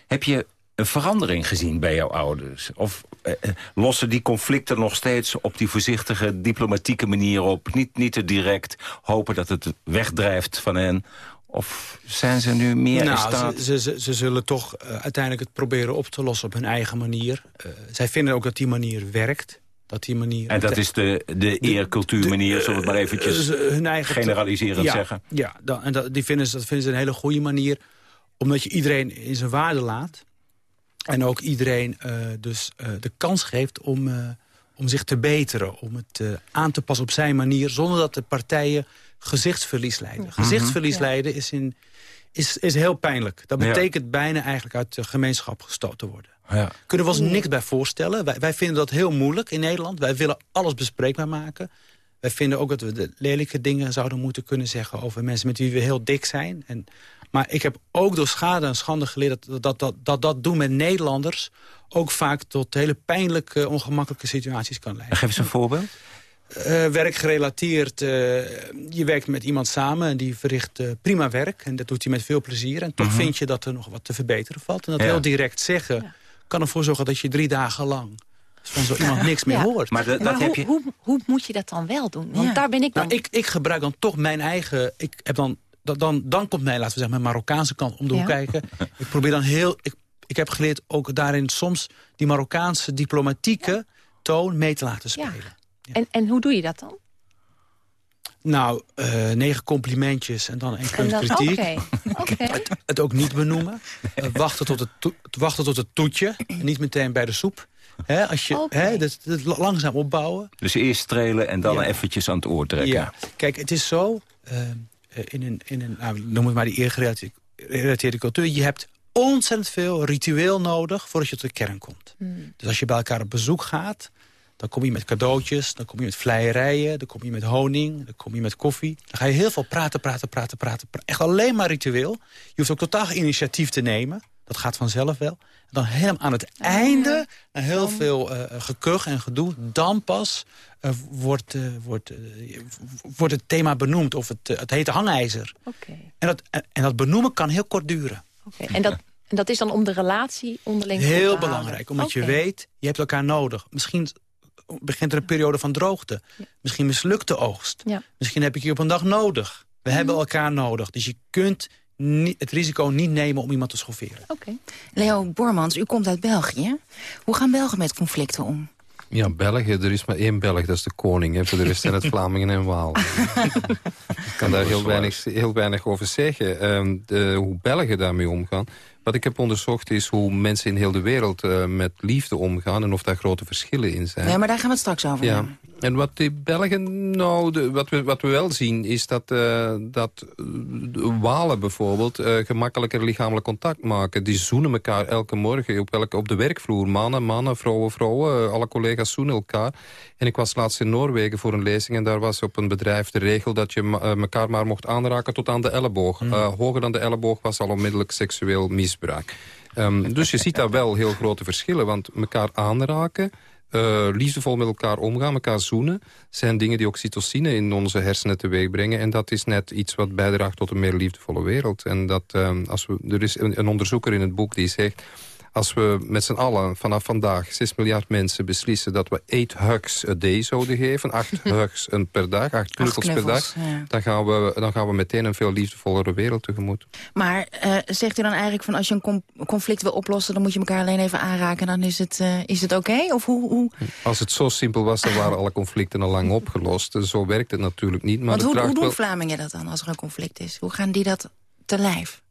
heb je een verandering gezien bij jouw ouders? Of eh, eh, lossen die conflicten nog steeds op die voorzichtige, diplomatieke manier op? Niet, niet te direct hopen dat het wegdrijft van hen? Of zijn ze nu meer in nou, staat... ze, ze, ze, zullen toch eh, uiteindelijk het proberen op te lossen op hun eigen manier. Zij vinden ook dat die manier werkt. Dat die manier En dat is de, de eercultuurmanier, zullen we het maar eventjes hun eigen generaliserend ja, zeggen? Ja, dan, en dat, die vinden ze, dat vinden ze een hele goede manier. Omdat je iedereen in zijn waarde laat. En ook iedereen eh, dus eh, de kans geeft om, eh, om zich te beteren. Om het eh, aan te passen op zijn manier. Zonder dat de partijen gezichtsverlies leiden. Gezichtsverlies Ja. leiden is, in, is, is heel pijnlijk. Dat Ja. betekent bijna eigenlijk uit de gemeenschap gestoten worden. Ja. Kunnen we ons niks bij voorstellen. Wij, wij vinden dat heel moeilijk in Nederland. Wij willen alles bespreekbaar maken. Wij vinden ook dat we de lelijke dingen zouden moeten kunnen zeggen... over mensen met wie we heel dik zijn. En, maar ik heb ook door schade en schande geleerd... dat dat, dat, dat, dat doen met Nederlanders ook vaak tot hele pijnlijke, ongemakkelijke situaties kan leiden. Geef eens een voorbeeld. Eh, werkgerelateerd, eh, je werkt met iemand samen en die verricht eh, prima werk. En dat doet hij met veel plezier. En toch Mhm. vind je dat er nog wat te verbeteren valt. En dat Ja. heel direct zeggen kan ervoor zorgen dat je drie dagen lang van zo iemand niks meer Ja. hoort. Maar dat, Maar dat hoe, heb je... hoe, hoe moet je dat dan wel doen? Want Ja. daar ben ik dan... Nou, ik, ik gebruik dan toch mijn eigen... Ik heb dan, dan, dan, dan komt mij, laten we zeggen, mijn Marokkaanse kant om de hoek Ja. kijken. Ik probeer dan heel... Ik, ik heb geleerd ook daarin soms die Marokkaanse diplomatieke toon mee te laten Ja. spelen. En, en hoe doe je dat dan? Nou, eh, negen complimentjes en dan één En punt dan kritiek. Het ook niet benoemen. Eh, wachten, tot het wachten tot het toetje. En niet meteen bij de soep. Hè, als je, hè, dat, dat langzaam opbouwen. Dus eerst strelen en dan Ja. eventjes aan het oor trekken. Ja. Kijk, het is zo, eh, eh, in een, in een nou, noem het maar die eergerelateerde cultuur... je hebt ontzettend veel ritueel nodig voordat je tot de kern komt. Hmm. Dus als je bij elkaar op bezoek gaat... dan kom je met cadeautjes, dan kom je met vleierijen... dan kom je met honing, dan kom je met koffie. Dan ga je heel veel praten, praten, praten, praten. pra- Echt alleen maar ritueel. Je hoeft ook totaal initiatief te nemen. Dat gaat vanzelf wel. En dan helemaal aan het einde, na heel veel eh gekuch en gedoe... dan pas eh, wordt, eh, wordt, wordt het thema benoemd. Of het, het heet hangijzer. Oké, En dat, en, dat benoemen kan heel kort duren. oké. En, dat, en dat is dan om de relatie onderling te Heel belangrijk, omdat je weet, je hebt elkaar nodig. Misschien begint er een periode van droogte. Misschien mislukt de oogst. Ja. Misschien heb ik je op een dag nodig. We hebben elkaar nodig. Dus je kunt niet, het risico niet nemen om iemand te schofferen. Oké. Leo Bormans, u komt uit België. Hoe gaan Belgen met conflicten om? Ja, België, er is maar één Belg, dat is de koning. Hè. Voor de rest zijn het Vlamingen en Waal. Ik kan daar heel weinig, heel weinig over zeggen. Ehm, de, hoe Belgen daarmee omgaan. Wat ik heb onderzocht is hoe mensen in heel de wereld uh, met liefde omgaan... en of daar grote verschillen in zijn. Ja, maar daar gaan we het straks over ja. hebben. En wat de Belgen, nou, de, wat, we, wat we wel zien is dat, uh, dat uh, walen bijvoorbeeld uh, gemakkelijker lichamelijk contact maken. Die zoenen elkaar elke morgen op, elke, op de werkvloer. Mannen, mannen, vrouwen, vrouwen. alle collega's zoenen elkaar. En ik was laatst in Noorwegen voor een lezing en daar was op een bedrijf de regel dat je elkaar maar mocht aanraken tot aan de elleboog. Mm. hoger dan de elleboog was al onmiddellijk seksueel misbruik. Um, dus je ziet daar wel heel grote verschillen, want elkaar aanraken... Uh, liefdevol met elkaar omgaan, elkaar zoenen... zijn dingen die oxytocine in onze hersenen teweeg brengen. En dat is net iets wat bijdraagt tot een meer liefdevolle wereld. En dat, uh, als we, er is een onderzoeker in het boek die zegt als we met z'n allen vanaf vandaag 6 miljard mensen beslissen... dat we 8 hugs a day zouden geven, 8 hugs per dag, 8 knuffels, per dag... Ja. Dan, gaan we, dan gaan we meteen een veel liefdevollere wereld tegemoet. Maar uh, zegt u dan eigenlijk van als je een conflict wil oplossen... dan moet je elkaar alleen even aanraken, dan is het, uh, is het oké? Okay? Of hoe, hoe... Als het zo simpel was, dan waren alle conflicten al lang opgelost. Zo werkt het natuurlijk niet. Maar Want hoe, hoe doen wel... Vlamingen dat dan als er een conflict is? Hoe gaan die dat te lijf?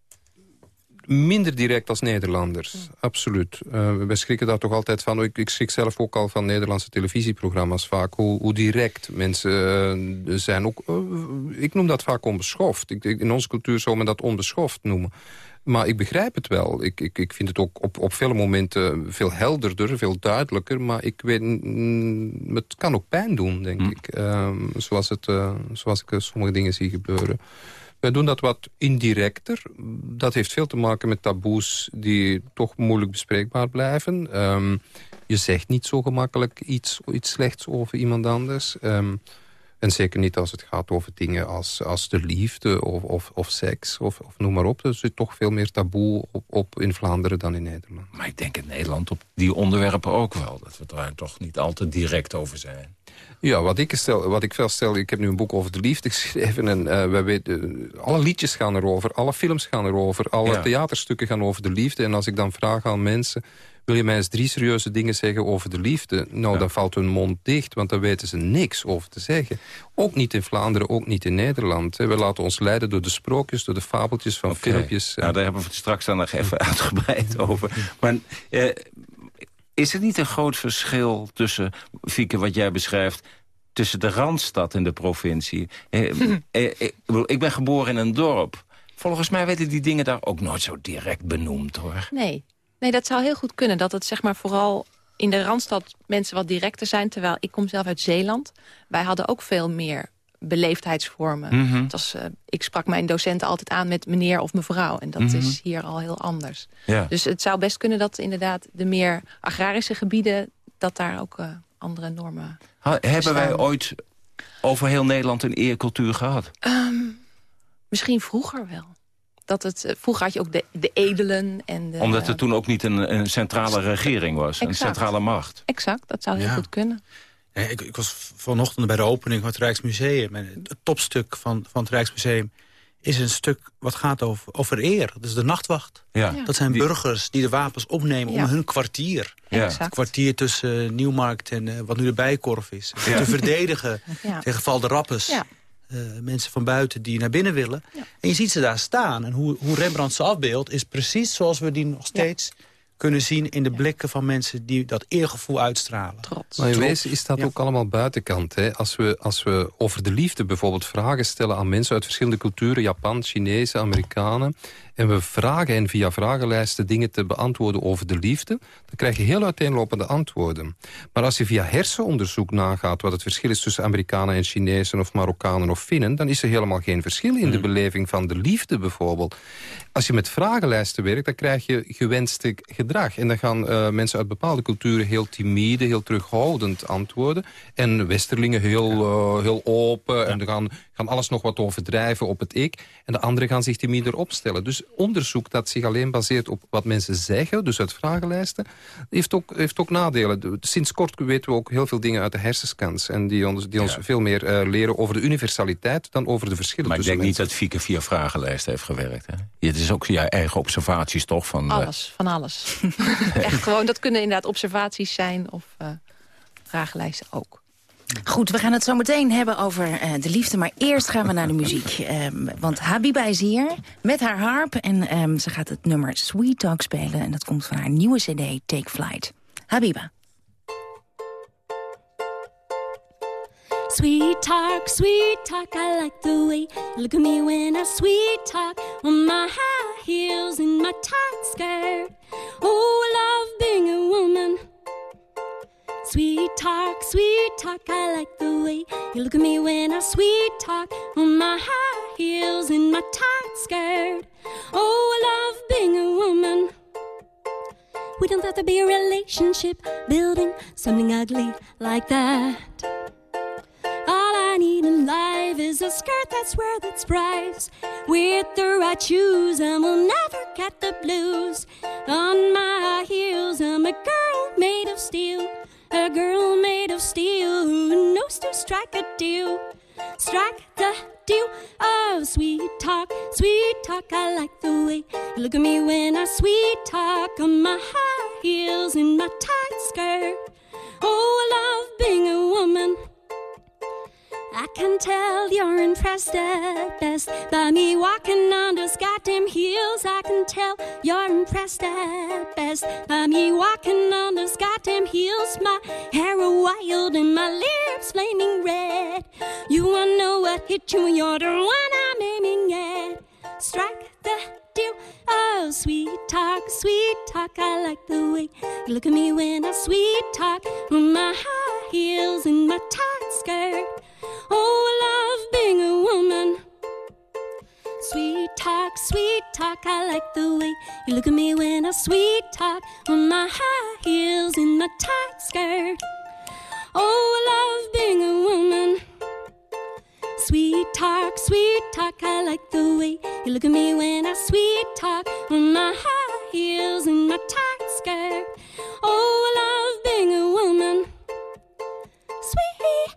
Minder direct als Nederlanders, absoluut. Uh, wij schrikken daar toch altijd van. Ik, ik, schrik zelf ook al van Nederlandse televisieprogramma's vaak. Hoe, hoe direct mensen uh, zijn. Ook, uh, ik noem dat vaak onbeschoft. Ik, in onze cultuur zou men dat onbeschoft noemen. Maar ik begrijp het wel. Ik, ik, ik vind het ook op, op vele momenten veel helderder, veel duidelijker. Maar ik weet, mm, het kan ook pijn doen, denk hm. ik. Ehm, zoals, het, zoals ik sommige dingen zie gebeuren. Wij doen dat wat indirecter. Dat heeft veel te maken met taboes die toch moeilijk bespreekbaar blijven. Um, je zegt niet zo gemakkelijk iets, iets slechts over iemand anders. Um, en zeker niet als het gaat over dingen als, als de liefde of, of, of seks of, of noem maar op. Er zit toch veel meer taboe op, op in Vlaanderen dan in Nederland. Maar ik denk in Nederland op die onderwerpen ook wel. Dat we daar toch niet altijd direct over zijn. Ja, wat ik, stel, wat ik wel stel, ik heb nu een boek over de liefde geschreven... en uh, wij weten, alle liedjes gaan erover, alle films gaan erover... alle ja. theaterstukken gaan over de liefde. En als ik dan vraag aan mensen... wil je mij eens drie serieuze dingen zeggen over de liefde? Nou, ja. dan valt hun mond dicht, want daar weten ze niks over te zeggen. Ook niet in Vlaanderen, ook niet in Nederland. We laten ons leiden door de sprookjes, door de fabeltjes van okay. filmpjes. Nou, daar hebben we het straks dan nog even uitgebreid over. Maar... Uh, is het niet een groot verschil tussen, Fieke, wat jij beschrijft... tussen de Randstad en de provincie? Eh, eh, ik ben geboren in een dorp. Volgens mij werden die dingen daar ook nooit zo direct benoemd, hoor. Nee, nee dat zou heel goed kunnen. Dat het zeg maar vooral in de Randstad mensen wat directer zijn. Terwijl ik kom zelf uit Zeeland. Wij hadden ook veel meer beleefdheidsvormen. Mm -hmm. was, uh, ik sprak mijn docenten altijd aan met meneer of mevrouw. En dat mm -hmm. is hier al heel anders. Ja. Dus het zou best kunnen dat inderdaad de meer agrarische gebieden... dat daar ook uh, andere normen ha, Hebben wij ooit over heel Nederland een eercultuur gehad? Um, misschien vroeger wel. Dat het, uh, vroeger had je ook de, de edelen. En de, Omdat er toen ook niet een, een centrale regering was. Exact. Een centrale macht. Exact, dat zou heel ja. goed kunnen. Nee, ik, ik, was vanochtend bij de opening van het Rijksmuseum. En het topstuk van, van het Rijksmuseum is een stuk wat gaat over, over eer. Dat is de nachtwacht. Ja. Dat zijn die... burgers die de wapens opnemen ja. om hun kwartier... Ja. het kwartier tussen uh, Nieuwmarkt en uh, wat nu de Bijkorf is... te verdedigen tegen val de rappes. Uh, mensen van buiten die naar binnen willen. En je ziet ze daar staan. En hoe, hoe Rembrandt ze afbeeldt is precies zoals we die nog steeds kunnen zien in de blikken van mensen die dat eergevoel uitstralen. Trots. Maar in wezen is dat ja. ook allemaal buitenkant. Hè? Als, we, als we over de liefde bijvoorbeeld vragen stellen aan mensen uit verschillende culturen... Japan, Chinezen, Amerikanen... en we vragen hen via vragenlijsten dingen te beantwoorden over de liefde... dan krijg je heel uiteenlopende antwoorden. Maar als je via hersenonderzoek nagaat... wat het verschil is tussen Amerikanen en Chinezen of Marokkanen of Finnen... dan is er helemaal geen verschil in de beleving van de liefde bijvoorbeeld. Als je met vragenlijsten werkt, dan krijg je gewenste gedrag. En dan gaan uh, mensen uit bepaalde culturen heel timide, heel terughoudend antwoorden. En westerlingen heel, uh, heel open. Ja. En dan gaan, gaan alles nog wat overdrijven op het ik. En de anderen gaan zich timider opstellen. Dus onderzoek dat zich alleen baseert op wat mensen zeggen, dus uit vragenlijsten, heeft ook, heeft ook nadelen. Sinds kort weten we ook heel veel dingen uit de hersenskans. En die ons, die ons ja. veel meer uh, leren over de universaliteit dan over de verschillen maar tussen Maar ik denk niet dat Fieke via vragenlijsten heeft gewerkt. Hè? Het is ook je eigen observaties toch? Van, alles, uh... van alles. Echt gewoon, dat kunnen inderdaad observaties zijn of uh, vragenlijsten ook. Goed, we gaan het zo meteen hebben over uh, de liefde. Maar eerst gaan we naar de muziek. Um, want Habiba is hier met haar harp. En um, ze gaat het nummer Sweet Talk spelen. En dat komt van haar nieuwe cd Take Flight. Habiba. Sweet talk, sweet talk, I like the way you look at me when I sweet talk on my high heels and my tight skirt. Oh, I love being a woman. Sweet talk, sweet talk, I like the way you look at me when I sweet talk on my high heels and my tight skirt. Oh, I love being a woman. We don't have to be a relationship building something ugly like that. All I need in life is a skirt that's where that sprays with the right shoes, and we'll never get the blues. On my heels, I'm a girl made of steel. A girl made of steel who knows to strike a deal. Strike the deal of sweet talk, sweet talk. I like the way you look at me when I sweet talk on my high heels and my tight skirt. Oh, I love being a can tell you're impressed at best by me walking on those goddamn heels. I can tell you're impressed at best by me walking on those goddamn heels. My hair wild and my lips flaming red. You wanna know what hit you? You're the one I'm aiming at. Strike the deal. Oh, sweet talk, sweet talk. I like the way you look at me when I sweet talk. With my high heels and my tight skirt. Oh, I love being a woman. Sweet talk, sweet talk, I like the way you look at me when I sweet talk on my high heels in my tight skirt. Oh, I love being a woman. Sweet talk, sweet talk, I like the way you look at me when I sweet talk on my high heels in my tight skirt. Oh, I love being a woman. Sweet,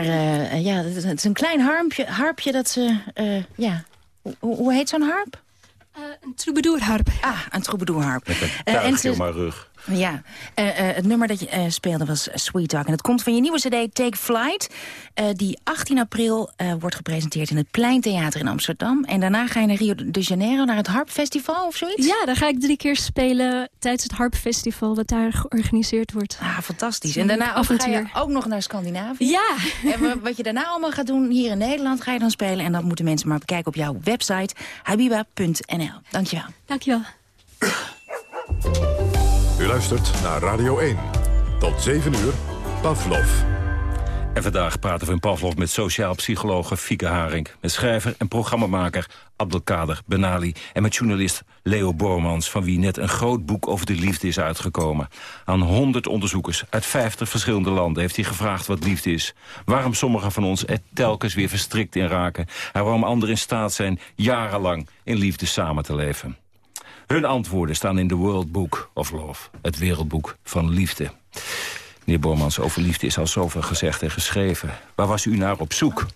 met haar... Uh, ja, het is een klein harpje, harpje dat ze... Uh, ja, hoe, heet zo'n harp? Een troubadourharp. Ah, een troubadourharp. Met een tuigje op mijn rug. Ja, uh, uh, het nummer dat je uh, speelde was Sweet Talk. En het komt van je nieuwe cd Take Flight. die 18 april wordt gepresenteerd in het Pleintheater in Amsterdam. En daarna ga je naar Rio de Janeiro, naar het Harpfestival of zoiets? Ja, daar ga ik drie keer spelen tijdens het Harpfestival... wat daar georganiseerd wordt. Ah, fantastisch. En daarna ook ga je ook nog naar Scandinavië. Ja. En wat je daarna allemaal gaat doen hier in Nederland ga je dan spelen. En dat moeten mensen maar bekijken op jouw website habiba.nl. Dankjewel. Dankjewel. U luistert naar Radio 1. Tot 7 uur, Pavlov. En vandaag praten we in Pavlov met sociaal psycholoog Fieke Haring... met schrijver en programmamaker Abdelkader Benali... en met journalist Leo Bormans... van wie net een groot boek over de liefde is uitgekomen. Aan 100 onderzoekers uit 50 verschillende landen heeft hij gevraagd wat liefde is. Waarom sommigen van ons er telkens weer verstrikt in raken... en waarom anderen in staat zijn jarenlang in liefde samen te leven. Hun antwoorden staan in de World Book of Love, het wereldboek van liefde. Meneer Bormans, over liefde is al zoveel gezegd en geschreven. Waar was u naar op zoek?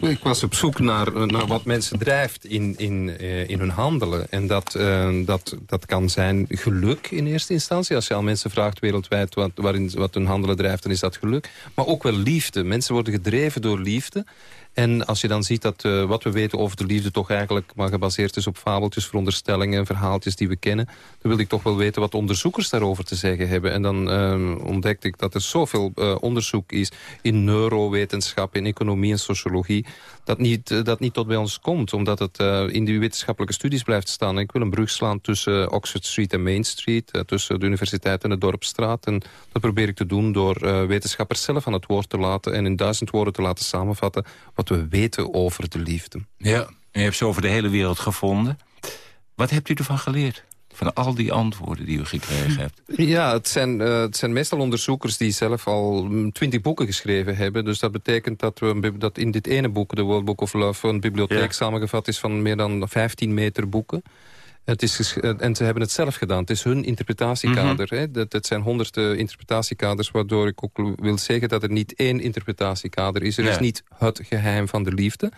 Ik was op, zoek naar, naar wat mensen drijft in, in, uh, in hun handelen. En dat, uh, dat, dat kan zijn geluk in eerste instantie. Als je al mensen vraagt wereldwijd wat, waarin, wat hun handelen drijft, dan is dat geluk. Maar ook wel liefde. Mensen worden gedreven door liefde. En als je dan ziet dat uh, wat we weten over de liefde... toch eigenlijk maar gebaseerd is op fabeltjes, veronderstellingen... verhaaltjes die we kennen... dan wil ik toch wel weten wat onderzoekers daarover te zeggen hebben. En dan uh, ontdekte ik dat er zoveel uh, onderzoek is... in neurowetenschap, in economie en sociologie... dat niet, dat niet tot bij ons komt. Omdat het in die wetenschappelijke studies blijft staan. ik wil een brug slaan tussen Oxford Street en Main Street... tussen de universiteit en de Dorpstraat. En dat probeer ik te doen door wetenschappers zelf aan het woord te laten... en in duizend woorden te laten samenvatten wat we weten over de liefde. Ja, je hebt ze over de hele wereld gevonden. Wat hebt u ervan geleerd? Van al die antwoorden die u gekregen hebt? Ja, het zijn, uh, het zijn meestal onderzoekers die zelf al mm, twintig boeken geschreven hebben. Dus dat betekent dat, we, dat in dit ene boek, de World Book of Love... een bibliotheek ja. samengevat is van meer dan 15 meter boeken. Het is en ze hebben het zelf gedaan. Het is hun interpretatiekader. Mm -hmm. dat, zijn honderden interpretatiekaders... waardoor ik ook wil zeggen dat er niet één interpretatiekader is. Er ja. is niet het geheim van de liefde.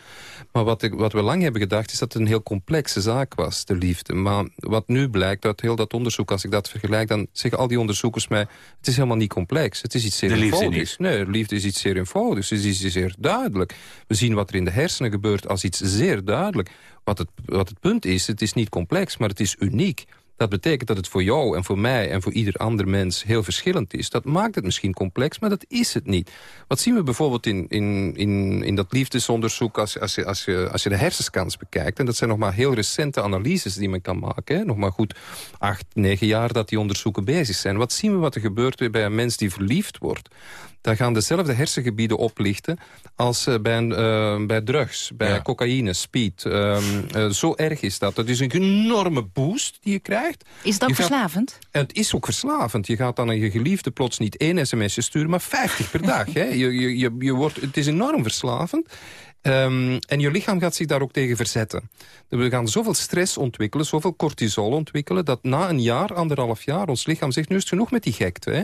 Maar wat, ik, wat we lang hebben gedacht... is dat het een heel complexe zaak was, de liefde. Maar wat nu blijkt uit heel dat onderzoek... als ik dat vergelijk, dan zeggen al die onderzoekers mij... het is helemaal niet complex. Het is iets zeer eenvoudigs. Nee, liefde is iets zeer eenvoudigs. Het is iets zeer duidelijk. We zien wat er in de hersenen gebeurt als iets zeer duidelijk. Wat het, wat het punt is, het is niet complex, maar het is uniek. Dat betekent dat het voor jou en voor mij en voor ieder ander mens heel verschillend is. Dat maakt het misschien complex, maar dat is het niet. Wat zien we bijvoorbeeld in, in, in, in dat liefdesonderzoek als, als, je, als, je, als je de hersenskans bekijkt? En dat zijn nog maar heel recente analyses die men kan maken. Hè? Nog maar goed acht, negen jaar dat die onderzoeken bezig zijn. Wat zien we wat er gebeurt bij een mens die verliefd wordt? Daar gaan dezelfde hersengebieden oplichten als uh, bij, uh, bij drugs, bij ja. cocaïne, speed. Um, uh, zo erg is dat. Dat is een enorme boost die je krijgt. Is dat je verslavend? Gaat, het is ook verslavend. Je gaat dan aan je geliefde plots niet één sms'je sturen, maar 50 per dag. Hè. Je, je, je, je wordt, het is enorm verslavend. Um, en je lichaam gaat zich daar ook tegen verzetten. We gaan zoveel stress ontwikkelen, zoveel cortisol ontwikkelen... dat na een jaar, anderhalf jaar, ons lichaam zegt... nu is het genoeg met die gekte. Hè.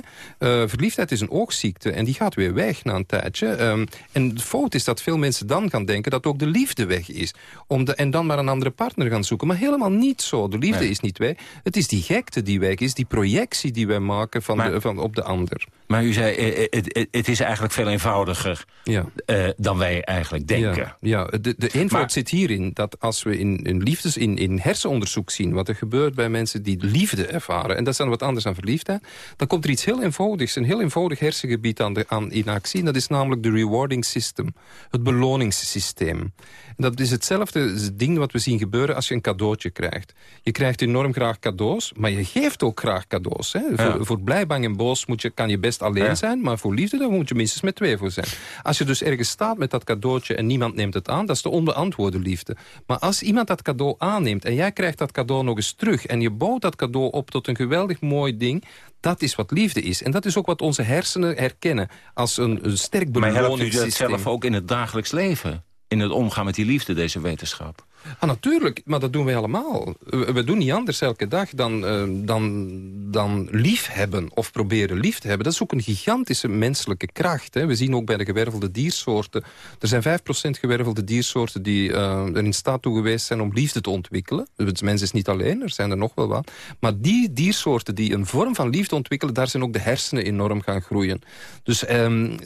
Uh, verliefdheid is een oogziekte en die gaat weer weg na een tijdje. Um, en de fout is dat veel mensen dan gaan denken dat ook de liefde weg is. Om de, en dan maar een andere partner gaan zoeken. Maar helemaal niet zo. De liefde nee. is niet weg. Het is die gekte die weg is, die projectie die wij maken van maar, de, van, op de ander. Maar u zei, het, het, het is eigenlijk veel eenvoudiger ja. uh, dan wij eigenlijk denken. Ja, ja. de, de eenvoud maar, zit hierin dat als we in, in liefdes, in, in hersenonderzoek zien... wat er gebeurt bij mensen die liefde ervaren... en dat is dan wat anders dan verliefdheid... dan komt er iets heel eenvoudigs, een heel eenvoudig hersengebied aan, de, aan in actie... en dat is namelijk de rewarding system, het beloningssysteem. En dat is hetzelfde ding wat we zien gebeuren als je een cadeautje krijgt. Je krijgt enorm graag cadeaus, maar je geeft ook graag cadeaus. Hè? Ja. Voor, voor blij, bang en boos moet je, kan je best alleen ja. zijn... maar voor liefde daar moet je minstens met twee voor zijn. Als je dus ergens staat met dat cadeautje en niemand neemt het aan... dat is de onbeantwoorde liefde. Maar als iemand dat cadeau aanneemt en jij krijgt dat cadeau nog eens terug... en je bouwt dat cadeau op tot een geweldig mooi ding... Dat is wat liefde is. En dat is ook wat onze hersenen herkennen als een, een sterk beloningssysteem. Maar helpt u dat zelf ook in het dagelijks leven? In het omgaan met die liefde, deze wetenschap? Ah, natuurlijk, maar dat doen wij allemaal. We, we doen niet anders elke dag dan, uh, dan, dan lief hebben of proberen lief te hebben. Dat is ook een gigantische menselijke kracht. Hè. We zien ook bij de gewervelde diersoorten... er zijn 5% gewervelde diersoorten die uh, er in staat toe geweest zijn om liefde te ontwikkelen. Het mens is niet alleen, er zijn er nog wel wat. Maar die diersoorten die een vorm van liefde ontwikkelen... daar zijn ook de hersenen enorm gaan groeien. Dus um,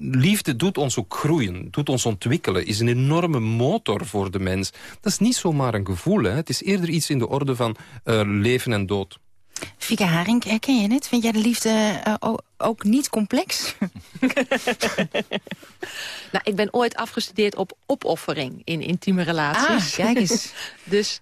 liefde doet ons ook groeien, doet ons ontwikkelen... is een enorme motor voor de mens. Dat is niet zomaar een gevoel. Hè. Het is eerder iets in de orde van uh, leven en dood. Fieke Haring, herken je het? Vind jij de liefde uh, ook niet complex? nou, ik ben ooit afgestudeerd op opoffering in intieme relaties. Ah, kijk eens. dus...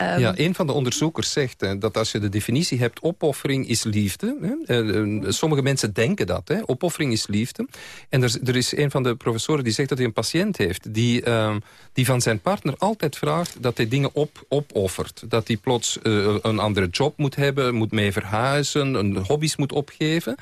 Um... Ja, een van de onderzoekers zegt hè, dat als je de definitie hebt... opoffering is liefde. Hè, uh, sommige mensen denken dat. Hè, opoffering is liefde. En er, er, is een van de professoren die zegt dat hij een patiënt heeft... die, uh, die van zijn partner altijd vraagt dat hij dingen op, opoffert. Dat hij plots uh, een andere job moet hebben, moet mee verhuizen... een hobby's moet opgeven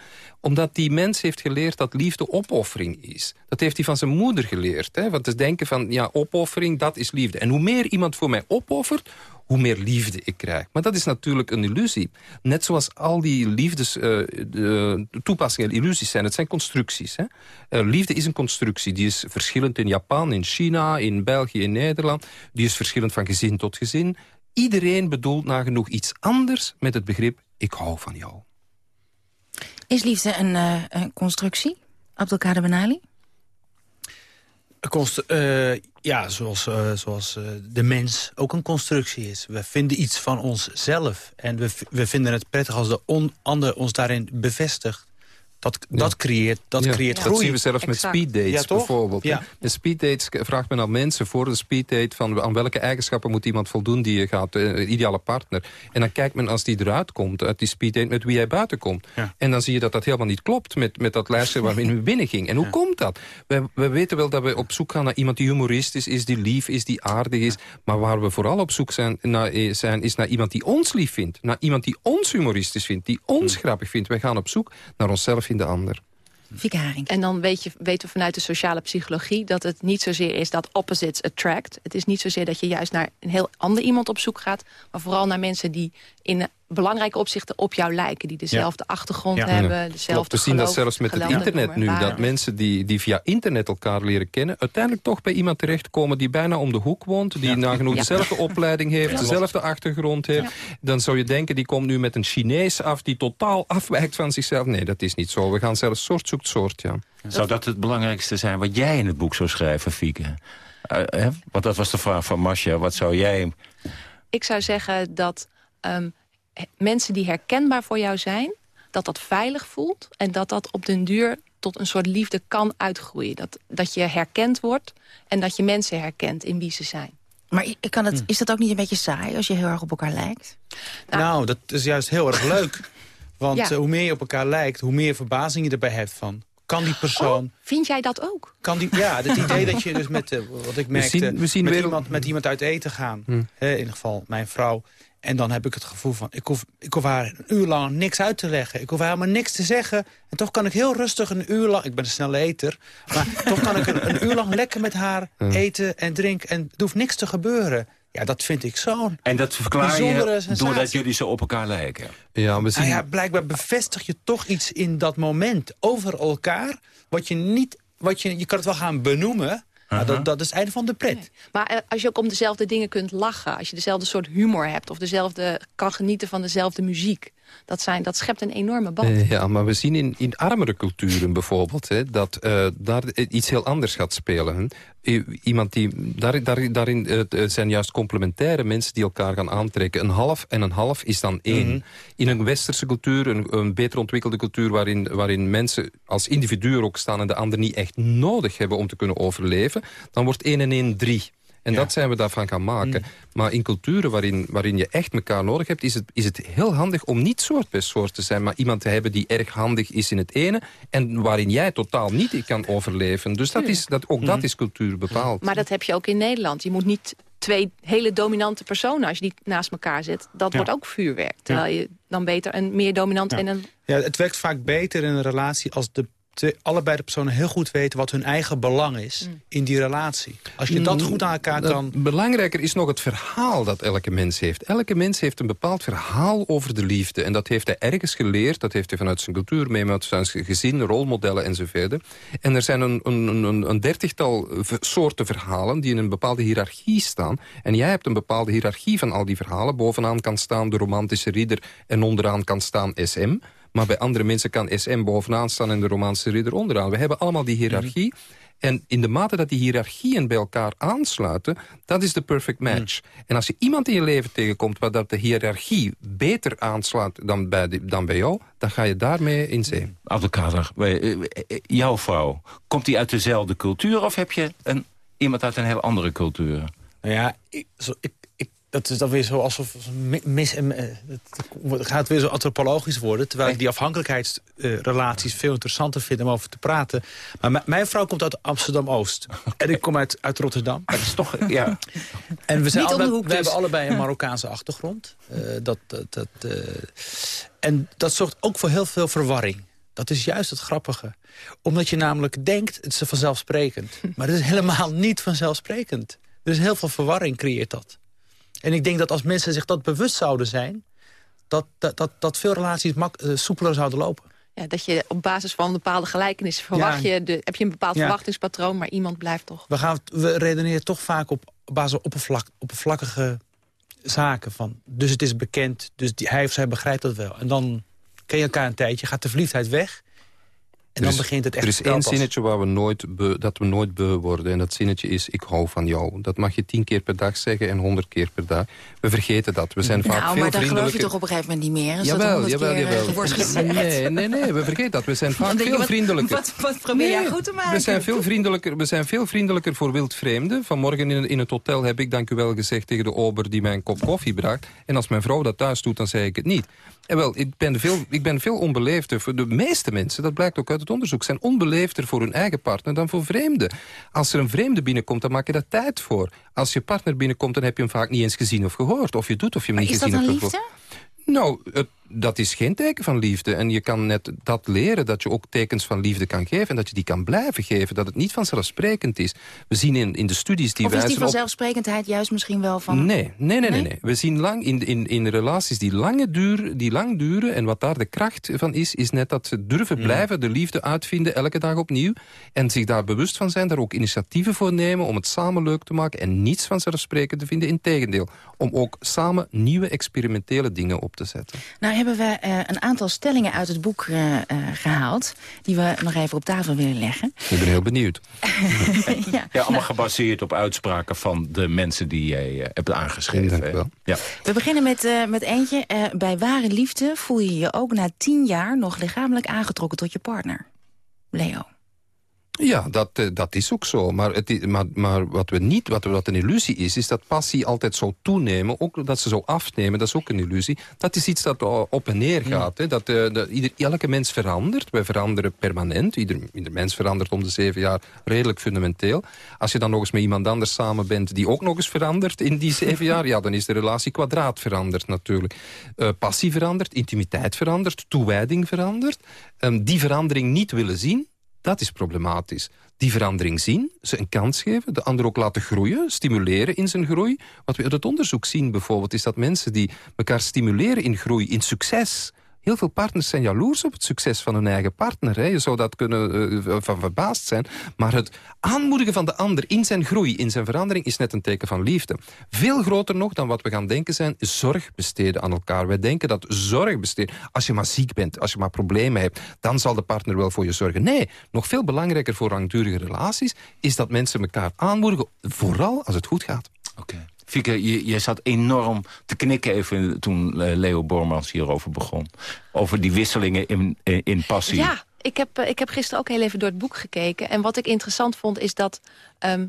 omdat die mens heeft geleerd dat liefde opoffering is. Dat heeft hij van zijn moeder geleerd. Hè? Want te denken van, ja, opoffering, dat is liefde. En hoe meer iemand voor mij opoffert, hoe meer liefde ik krijg. Maar dat is natuurlijk een illusie. Net zoals al die liefdes uh, de toepassingen illusies zijn. Het zijn constructies. Hè? Uh, liefde is een constructie. Die is verschillend in Japan, in China, in België, in Nederland. Die is verschillend van gezin tot gezin. Iedereen bedoelt nagenoeg iets anders met het begrip ik hou van jou. Is liefde een, uh, een constructie, Abdelkader Benali? Uh, ja, zoals, uh, zoals de mens ook een constructie is. We vinden iets van onszelf. En we, we vinden het prettig als de ander ons daarin bevestigt. Dat, dat creëert, dat Ja, creëert Dat groei. zien we zelfs met speeddates bijvoorbeeld. Ja. De speeddates vraagt men aan mensen voor de speeddate... van aan welke eigenschappen moet iemand voldoen die je gaat, eh, ideale partner. En dan kijkt men als die eruit komt, uit die speeddate... met wie hij buiten komt. En dan zie je dat dat helemaal niet klopt met, met dat lijstje waarmee we binnen ging. En hoe komt dat? We, we weten wel dat we op zoek gaan naar iemand die humoristisch is... die lief is, die aardig is. Maar waar we vooral op zoek zijn, naar, eh, zijn, is naar iemand die ons lief vindt. Naar iemand die ons humoristisch vindt, die ons grappig vindt. Wij gaan op zoek naar onszelf in de ander. En dan weet je, weten we vanuit de sociale psychologie... dat het niet zozeer is dat opposites attract. Het is niet zozeer dat je juist naar een heel ander iemand op zoek gaat... maar vooral naar mensen die in belangrijke opzichten op jou lijken. Die dezelfde achtergrond hebben, dezelfde Klopt, we zien dat zelfs met het internet nu. Dat mensen die, die via internet elkaar leren kennen... uiteindelijk toch bij iemand terechtkomen die bijna om de hoek woont... die nagenoeg Ja. dezelfde opleiding heeft, Ja. dezelfde achtergrond heeft. Dan zou je denken, die komt nu met een Chinees af... die totaal afwijkt van zichzelf. Nee, dat is niet zo. We gaan zelfs soort zoekt soort, ja. Zou dat het belangrijkste zijn wat jij in het boek zou schrijven, Fieke? Hè? Want dat was de vraag van Masha. Wat zou jij... Ik zou zeggen dat ehm, mensen die herkenbaar voor jou zijn... dat dat veilig voelt en dat dat op den duur tot een soort liefde kan uitgroeien. Dat, dat je herkend wordt en dat je mensen herkent in wie ze zijn. Maar kan het, is dat ook niet een beetje saai als je heel erg op elkaar lijkt? Nou, dat is juist heel erg leuk. Want Ja. eh, hoe meer je op elkaar lijkt, hoe meer verbazing je erbij hebt van... kan die persoon... Vind jij dat ook? Kan die, ja, het idee dat je dus met, eh, wat ik merkte, zien- we zien met, iemand, met iemand uit eten gaan. Hm. Hè, in ieder geval mijn vrouw. En dan heb ik het gevoel van, ik hoef, ik hoef haar een uur lang niks uit te leggen. Ik hoef haar maar niks te zeggen. En toch kan ik heel rustig een uur lang, ik ben een snelle eter... maar toch kan ik een, een uur lang lekker met haar eten en drinken. En er hoeft niks te gebeuren. Ja, dat vind ik zo'n En dat verklaar bijzondere je doordat jullie zo op elkaar lijken. Ja. Nou ja, blijkbaar bevestig je toch iets in dat moment over elkaar... wat je niet... Wat je, je kan het wel gaan benoemen, maar dat, dat is het einde van de pret. Maar eh, als je ook om dezelfde dingen kunt lachen... als je dezelfde soort humor hebt... of dezelfde kan genieten van dezelfde muziek... dat, zijn, dat schept een enorme band. Eh, ja, maar we zien in, in armere culturen bijvoorbeeld... Hè, dat eh, daar iets heel anders gaat spelen. hè. Iemand die, daar, daar, daarin eh, het zijn juist complementaire mensen die elkaar gaan aantrekken. Een half en een half is dan één. Mhm. In een westerse cultuur, een, een beter ontwikkelde cultuur... Waarin, waarin mensen als individu ook staan... en de ander niet echt nodig hebben om te kunnen overleven... dan wordt één en één drie. En dat zijn we daarvan gaan maken. Maar in culturen waarin, waarin je echt elkaar nodig hebt... Is het, is het heel handig om niet soort bij soort te zijn... maar iemand te hebben die erg handig is in het ene... en waarin jij totaal niet in kan overleven. Dus dat is, dat, ook dat is cultuur bepaald. Maar dat heb je ook in Nederland. Je moet niet twee hele dominante personen... als je die naast elkaar zet, dat Ja. wordt ook vuurwerk. Terwijl je dan beter een meer dominant Ja. en een... Ja, het werkt vaak beter in een relatie als de twee, allebei de personen heel goed weten... wat hun eigen belang is in die relatie. Als je dat goed aan elkaar kan... Belangrijker is nog het verhaal dat elke mens heeft. Elke mens heeft een bepaald verhaal over de liefde. En dat heeft hij ergens geleerd. Dat heeft hij vanuit zijn cultuur mee, vanuit zijn gezin, rolmodellen enzovoort. En er zijn een, een, een, een dertigtal soorten verhalen die in een bepaalde hiërarchie staan. En jij hebt een bepaalde hiërarchie van al die verhalen. Bovenaan kan staan de romantische ridder en onderaan kan staan SM. Maar bij andere mensen kan SM bovenaan staan en de romantische ridder onderaan. We hebben allemaal die hiërarchie. En in de mate dat die hiërarchieën bij elkaar aansluiten... dat is de perfect match. En als je iemand in je leven tegenkomt... waar dat de hiërarchie beter aanslaat dan bij, die- dan bij jou... dan ga je daarmee in zee. Abdelkader, wij- eh, eh, jouw vrouw, komt die uit dezelfde cultuur... of heb je een, iemand uit een heel andere cultuur? Nou ja, ik, zo, ik, dat is dan weer zo alsof mi- mis, eh, het gaat weer zo antropologisch worden... terwijl ik die afhankelijkheidsrelaties veel interessanter vind om over te praten. Maar mijn vrouw komt uit Amsterdam-Oost. En ik kom uit, uit Rotterdam. Dat is toch, ja... En we, zijn Niet allebei, we dus. hebben allebei een Marokkaanse achtergrond. Eh, dat, dat, dat, eh, en dat zorgt ook voor heel veel verwarring. Dat is juist het grappige. Omdat je namelijk denkt, het is vanzelfsprekend. Maar het is helemaal niet vanzelfsprekend. Er is heel veel verwarring, creëert dat. En ik denk dat als mensen zich dat bewust zouden zijn... dat, dat, dat, dat veel relaties mak eh, soepeler zouden lopen. Ja, dat je op basis van bepaalde gelijkenissen verwacht Ja. je... De, heb je een bepaald Ja. verwachtingspatroon, maar iemand blijft toch... We, gaan, we redeneren toch vaak op basis van oppervlak, oppervlakkige zaken. Van, dus het is bekend, dus die, hij of zij begrijpt dat wel. En dan ken je elkaar een tijdje, gaat de verliefdheid weg. En dan begint het echt Er is één zinnetje waar we nooit dat we nooit beu worden. En dat zinnetje is, ik hou van jou. Dat mag je tien keer per dag zeggen en honderd keer per dag. We vergeten dat. We zijn vaak Nou, veel maar daar geloof je vriendelijker... toch op een gegeven moment niet meer? Als dat Jawel, jawel, eh, jawel. wordt gezegd. Nee, nee, nee, we vergeten dat. We zijn vaak veel wat- vriendelijker. Wat, wat probeer jij goed te maken? We zijn veel vriendelijker, we zijn veel vriendelijker voor wildvreemden. Vanmorgen in, in het hotel heb ik dank u wel gezegd tegen de ober die mij een kop koffie bracht. En als mijn vrouw dat thuis doet, dan zei ik het niet. En wel, ik ben veel, ik ben veel onbeleefder. Voor de meeste mensen, dat blijkt ook uit het onderzoek... zijn onbeleefder voor hun eigen partner dan voor vreemden. Als er een vreemde binnenkomt, dan maak je daar tijd voor. Als je partner binnenkomt, dan heb je hem vaak niet eens gezien of gehoord. Of je doet of je hem Maar niet is dat gezien dan of liefde? Nou, het- dat is geen teken van liefde. En je kan net dat leren, dat je ook tekens van liefde kan geven... en dat je die kan blijven geven, dat het niet vanzelfsprekend is. We zien in, in de studies die Of is die wijzen op... vanzelfsprekendheid juist misschien wel van... Nee, nee, nee, nee, nee. We zien lang in, in, in relaties die, lange duur, die lang duren... en wat daar de kracht van is, is net dat ze durven blijven... de liefde uitvinden, elke dag opnieuw... en zich daar bewust van zijn, daar ook initiatieven voor nemen... om het samen leuk te maken en niets vanzelfsprekend te vinden. Integendeel, om ook samen nieuwe experimentele dingen op te zetten. Nou hebben we eh, een aantal stellingen uit het boek eh, eh, gehaald... die we nog even op tafel willen leggen. Ik ben heel benieuwd. ja. Ja, allemaal gebaseerd op uitspraken van de mensen die jij eh, hebt aangeschreven. hè? Ja. We beginnen met, eh, met eentje. Eh, bij ware liefde voel je je ook na tien jaar... nog lichamelijk aangetrokken tot je partner. Leo. Ja, dat, eh, dat is ook zo. Maar, het, maar, maar wat, we niet, wat, wat een illusie is, is dat passie altijd zou toenemen. Ook dat ze zou afnemen, dat is ook een illusie. Dat is iets dat op en neer gaat. Hè. Dat, eh, dat ieder, elke mens verandert. Wij veranderen permanent. Ieder, ieder mens verandert om de zeven jaar redelijk fundamenteel. Als je dan nog eens met iemand anders samen bent... die ook nog eens verandert in die zeven jaar... ja, dan is de relatie kwadraat veranderd natuurlijk. Eh, passie verandert, intimiteit verandert, toewijding verandert. Ehm, die verandering niet willen zien... Dat is problematisch. Die verandering zien, ze een kans geven, de ander ook laten groeien, stimuleren in zijn groei. Wat we uit het onderzoek zien bijvoorbeeld, is dat mensen die elkaar stimuleren in groei, in succes... Heel veel partners zijn jaloers op het succes van hun eigen partner. Hè. Je zou dat kunnen eh, van verbaasd zijn. Maar het aanmoedigen van de ander in zijn groei, in zijn verandering... is net een teken van liefde. Veel groter nog dan wat we gaan denken zijn... zorg besteden aan elkaar. Wij denken dat zorg besteden... als je maar ziek bent, als je maar problemen hebt... dan zal de partner wel voor je zorgen. Nee, nog veel belangrijker voor langdurige relaties... is dat mensen elkaar aanmoedigen, vooral als het goed gaat. Oké. Fieke, je, je zat enorm te knikken even toen eh, Leo Bormans hierover begon. Over die wisselingen in, in, in passie. Ja, ik heb, eh, ik heb gisteren ook heel even door het boek gekeken. En wat ik interessant vond is dat ehm,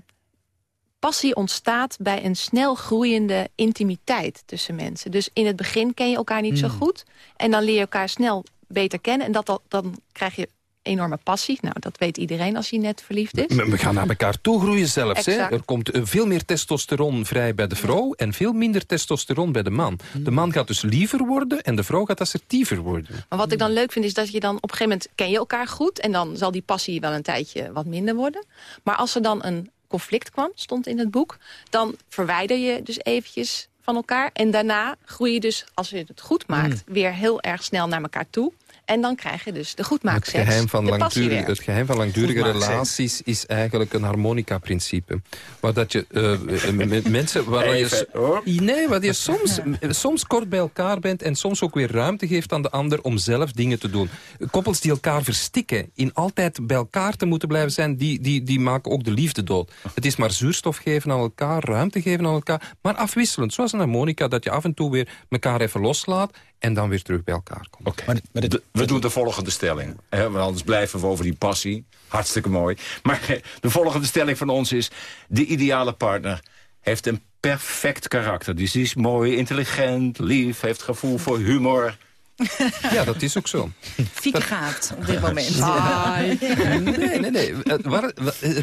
passie ontstaat bij een snel groeiende intimiteit tussen mensen. Dus in het begin ken je elkaar niet zo Hmm. goed. En dan leer je elkaar snel beter kennen. En dat, dan krijg je enorme passie. Nou, dat weet iedereen als hij net verliefd is. We gaan naar elkaar toe groeien zelfs. Hè? Er komt eh, veel meer testosteron vrij bij de vrouw... en veel minder testosteron bij de man. De man gaat dus liever worden en de vrouw gaat assertiever worden. Maar wat ik dan leuk vind is dat je dan op een gegeven moment ken je elkaar goed. En dan zal die passie wel een tijdje wat minder worden. Maar als er dan een conflict kwam, stond in het boek... dan verwijder je dus eventjes van elkaar. En daarna groei je dus, als je het goed maakt... weer heel erg snel naar elkaar toe. En dan krijg je dus de Het goedmaakseks. geheim, van langdurige, het geheim van langdurige relaties is eigenlijk een harmonica-principe. Waar dat je eh, eh, mensen... Waar je, hoor. nee, waar je soms, soms kort bij elkaar bent en soms ook weer ruimte geeft aan de ander om zelf dingen te doen. Koppels die elkaar verstikken, in altijd bij elkaar te moeten blijven zijn, die, die, die maken ook de liefde dood. Het is maar zuurstof geven aan elkaar, ruimte geven aan elkaar, maar afwisselend. Zoals een harmonica, dat je af en toe weer elkaar even loslaat en dan weer terug bij elkaar komt. Oké. De- we doen de volgende stelling. Hè, want anders blijven we over die passie. Hartstikke mooi. Maar de volgende stelling van ons is... de ideale partner heeft een perfect karakter. Dus die is mooi, intelligent, lief, heeft gevoel voor humor. Ja, dat is ook zo. Fieke gaat op dit moment. Nee, nee, nee.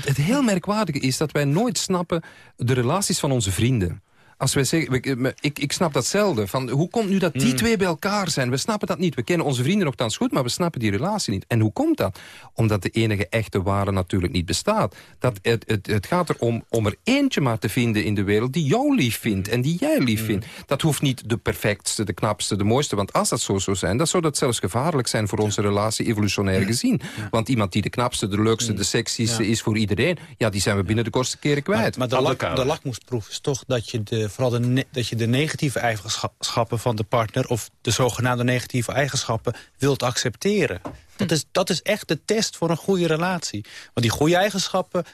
Het heel merkwaardige is dat wij nooit snappen de relaties van onze vrienden. Als wij zeggen, ik, ik snap datzelfde. Van, hoe komt nu dat die twee bij elkaar zijn? We snappen dat niet. We kennen onze vrienden nogthans goed, maar we snappen die relatie niet. En hoe komt dat? Omdat de enige echte ware natuurlijk niet bestaat. Dat het, het, het gaat erom om er eentje maar te vinden in de wereld die jou lief vindt en die jij lief vindt. Dat hoeft niet de perfectste, de knapste, de mooiste. Want als dat zo zou zijn, dan zou dat zelfs gevaarlijk zijn voor onze relatie evolutionair gezien. Want iemand die de knapste, de leukste, de sexieste Ja. is voor iedereen, ja, die zijn we binnen de kortste keren kwijt. Maar, maar de, lak, de lakmoesproef is toch dat je de de, vooral dat je de negatieve eigenschappen van de partner... of de zogenaamde negatieve eigenschappen wilt accepteren. Dat is, dat is echt de test voor een goede relatie. Want die goede eigenschappen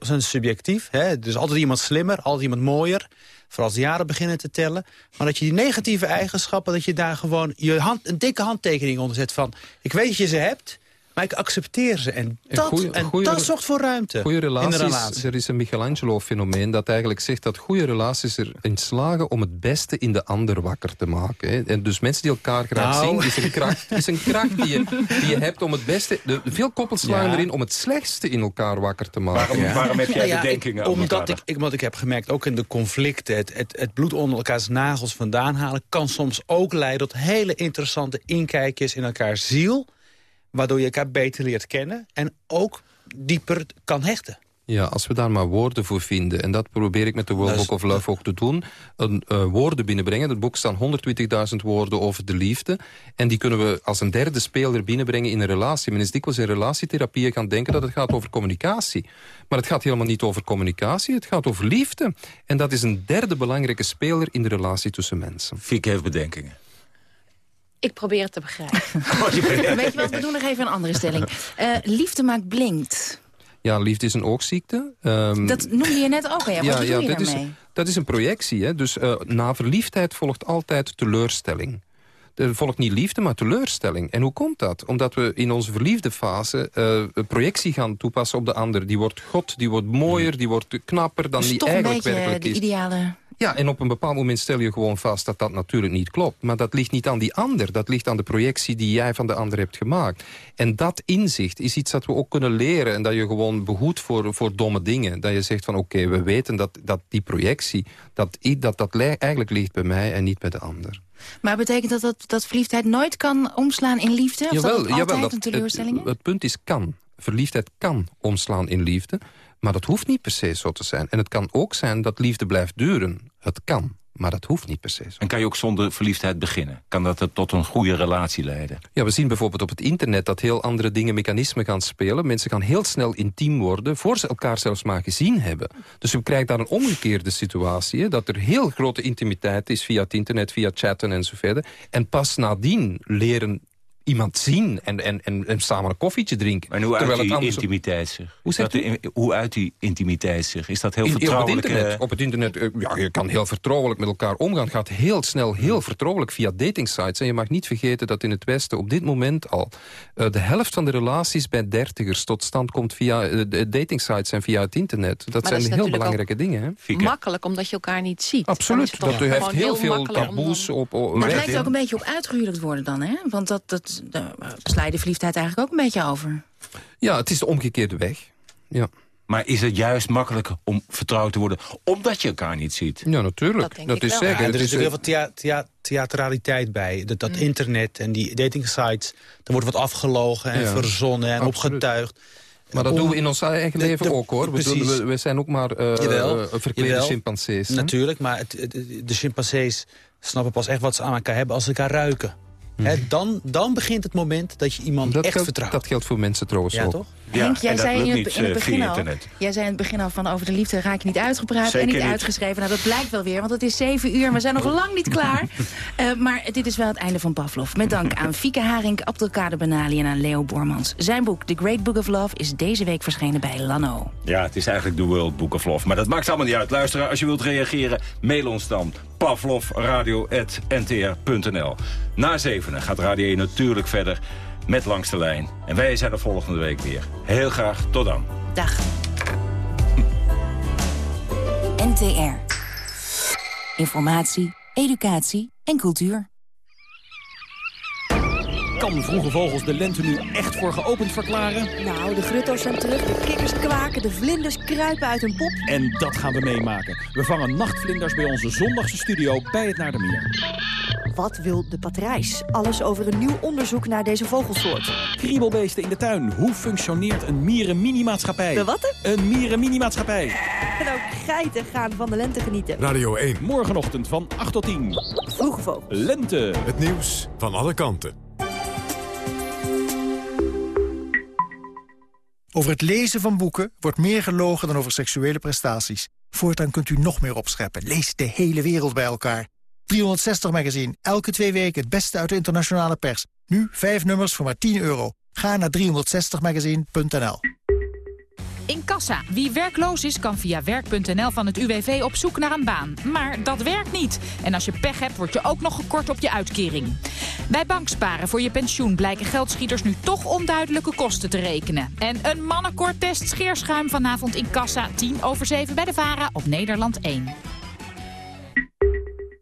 zijn subjectief. Hè? Dus altijd iemand slimmer, altijd iemand mooier. Vooral als de jaren beginnen te tellen. Maar dat je die negatieve eigenschappen... dat je daar gewoon je hand, een dikke handtekening onder zet van... ik weet dat je ze hebt, maar ik accepteer ze. En dat, goeie- en goeie- dat zorgt voor ruimte Goede in de relaties, relatie. er is een Michelangelo-fenomeen dat eigenlijk zegt dat goede relaties erin slagen om het beste in de ander wakker te maken. Hè. En dus mensen die elkaar graag Nou. zien, is een kracht, is een kracht die, je, die je hebt om het beste... De, veel koppels slagen Ja. erin om het slechtste in elkaar wakker te maken. Waarom, waarom heb jij Nou ja, bedenkingen ik, over omdat ik, ik, wat ik heb gemerkt, ook in de conflicten... Het, het, het bloed onder elkaars nagels vandaan halen... kan soms ook leiden tot hele interessante inkijkjes in elkaars ziel... waardoor je elkaar beter leert kennen... en ook dieper kan hechten. Ja, als we daar maar woorden voor vinden. En dat probeer ik met de World Book of Love ook te doen. Een, eh, woorden binnenbrengen. In het boek staan 120.000 woorden over de liefde. En die kunnen we als een derde speler binnenbrengen in een relatie. Men is dikwijls in relatietherapieën gaan denken dat het gaat over communicatie. Maar het gaat helemaal niet over communicatie. Het gaat over liefde. En dat is een derde belangrijke speler in de relatie tussen mensen. Fiek heeft bedenkingen. Ik probeer het te begrijpen. Weet je wat, we doen nog even een andere stelling. Eh, liefde maakt blinkt. Ja, liefde is een oogziekte. Ehm, Dat noemde je net ook. Ja, wat doe je dat, is, daarmee? dat is een projectie. Hè? Dus eh, na verliefdheid volgt altijd teleurstelling. Er volgt niet liefde, maar teleurstelling. En hoe komt dat? Omdat we in onze verliefde fase eh, een projectie gaan toepassen op de ander. Die wordt god, die wordt mooier, die wordt knapper dan Dus die toch een eigenlijk beetje werkelijk de is. ideale... Ja, en op een bepaald moment stel je gewoon vast dat dat natuurlijk niet klopt. Maar dat ligt niet aan die ander. Dat ligt aan de projectie die jij van de ander hebt gemaakt. En dat inzicht is iets dat we ook kunnen leren. En dat je gewoon behoedt voor, voor domme dingen. Dat je zegt van oké, we weten dat, dat die projectie... dat dat, dat li- eigenlijk ligt bij mij en niet bij de ander. Maar betekent dat, dat dat verliefdheid nooit kan omslaan in liefde? Of dat het altijd een teleurstelling het, het punt is kan. Verliefdheid kan omslaan in liefde. Maar dat hoeft niet per se zo te zijn. En het kan ook zijn dat liefde blijft duren. Het kan, maar dat hoeft niet per se zo. En kan je ook zonder verliefdheid beginnen? Kan dat tot een goede relatie leiden? Ja, we zien bijvoorbeeld op het internet dat heel andere dingen, mechanismen gaan spelen. Mensen gaan heel snel intiem worden, voor ze elkaar zelfs maar gezien hebben. Dus we krijgen daar een omgekeerde situatie, hè, dat er heel grote intimiteit is via het internet, via chatten en zo verder. En pas nadien leren iemand zien en, en, en, en samen een koffietje drinken. En hoe uit Terwijl die intimiteit zich? Hoe Is dat zegt u? de- hoe uit die intimiteit zich? Is dat heel In- op het vertrouwelijk? internet, eh, op het internet eh, ja, je kan heel vertrouwelijk met elkaar omgaan. Het gaat heel snel, heel vertrouwelijk via datingsites. En je mag niet vergeten dat in het Westen op dit moment al... eh, de helft van de relaties bij dertigers tot stand komt via eh, de datingsites en via het internet. Dat zijn heel belangrijke dingen. Hè? Makkelijk, omdat je elkaar niet ziet. Absoluut. Dat u heeft heel veel dan- taboes op... op Maar het lijkt ook een beetje op uitgehuwelijkt worden dan, hè? Want dat, dat, daar sla je de verliefdheid eigenlijk ook een beetje over. Ja, het is de omgekeerde weg. Ja. Maar is het juist makkelijk om vertrouwd te worden... omdat je elkaar niet ziet? Ja, natuurlijk. Dat denk ik is wel. zeker. Ja, er is is, heel eh, veel thea thea theatraliteit bij. Dat, dat internet en die datingsites, er wordt wat afgelogen en Ja, verzonnen en absoluut. opgetuigd. Maar dat Om- doen we in ons eigen de- leven de- ook, hoor. We, precies. we, we zijn ook maar eh Jawel, eh, verklede jawel. chimpansees. hè? Natuurlijk, maar het- de chimpansees snappen pas echt wat ze aan elkaar hebben als ze elkaar ruiken. Dan, dan begint het moment dat je iemand. Dat echt geldt, vertrouwt. dat geldt voor mensen trouwens Ja, ook. toch? Ja, Henk, jij zei in het, niet, in het eh, begin al, jij zei in het begin al van over de liefde raak je niet uitgepraat en niet, niet. uitgeschreven. Nou, dat blijkt wel weer, want het is zeven uur en we zijn nog lang niet klaar. Eh, maar dit is wel het einde van Pavlov. Met dank aan Fieke Haring, Abdelkader Benali en aan Leo Bormans. Zijn boek The Great Book of Love is deze week verschenen bij Lano. Ja, het is eigenlijk de World Book of Love. Maar dat maakt allemaal niet uit. Luisteraar, als je wilt reageren, mail ons dan. pavlovradio.ntr.nl Na zevenen gaat Radio 1 natuurlijk verder met Langs de Lijn. En wij zijn er volgende week weer. Heel graag, tot dan. Dag. NTR. Informatie, educatie en cultuur. Kan Vroege Vogels de lente nu echt voor geopend verklaren? Nou, de grutto's zijn terug, de kikkers kwaken, de vlinders kruipen uit hun pop. En dat gaan we meemaken. We vangen nachtvlinders bij onze zondagse studio bij het Naardermeer. Wat wil de patrijs? Alles over een nieuw onderzoek naar deze vogelsoort. Kriebelbeesten in de tuin. Hoe functioneert een mierenminimaatschappij? De wat? Een mierenminimaatschappij. En ook geiten gaan van de lente genieten. Radio 1. Morgenochtend van 8 tot 10. Vroege vogels. Lente. Het nieuws van alle kanten. Over het lezen van boeken wordt meer gelogen dan over seksuele prestaties. Voortaan kunt u nog meer opscheppen. Lees de hele wereld bij elkaar. 360 Magazine, elke twee weken het beste uit de internationale pers. Nu vijf nummers voor maar 10 euro. Ga naar 360magazine.nl. In Kassa. Wie werkloos is, kan via werk.nl van het UWV op zoek naar een baan. Maar dat werkt niet. En als je pech hebt, word je ook nog gekort op je uitkering. Bij banksparen voor je pensioen blijken geldschieters nu toch onduidelijke kosten te rekenen. En een mannenkoord test scheerschuim vanavond in Kassa. 10 over 7 bij de VARA op Nederland 1.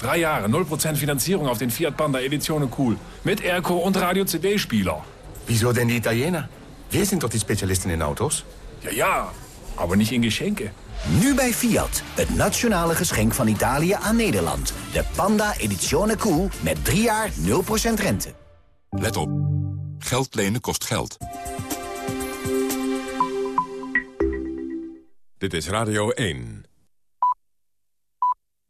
Drei Jahre, 0% Finanzierung auf den Fiat Panda Edizione Cool. Mit Airco und Radio-CD-Spieler. Wieso denn die Italiener? Wir sind doch die Spezialisten in Autos. Ja, ja, aber nicht in Geschenke. Nu bij Fiat, het nationale geschenk van Italië aan Nederland. De Panda Edizione Cool met 3 jaar 0% rente. Let op. Geld lenen kost geld. Dit is Radio 1.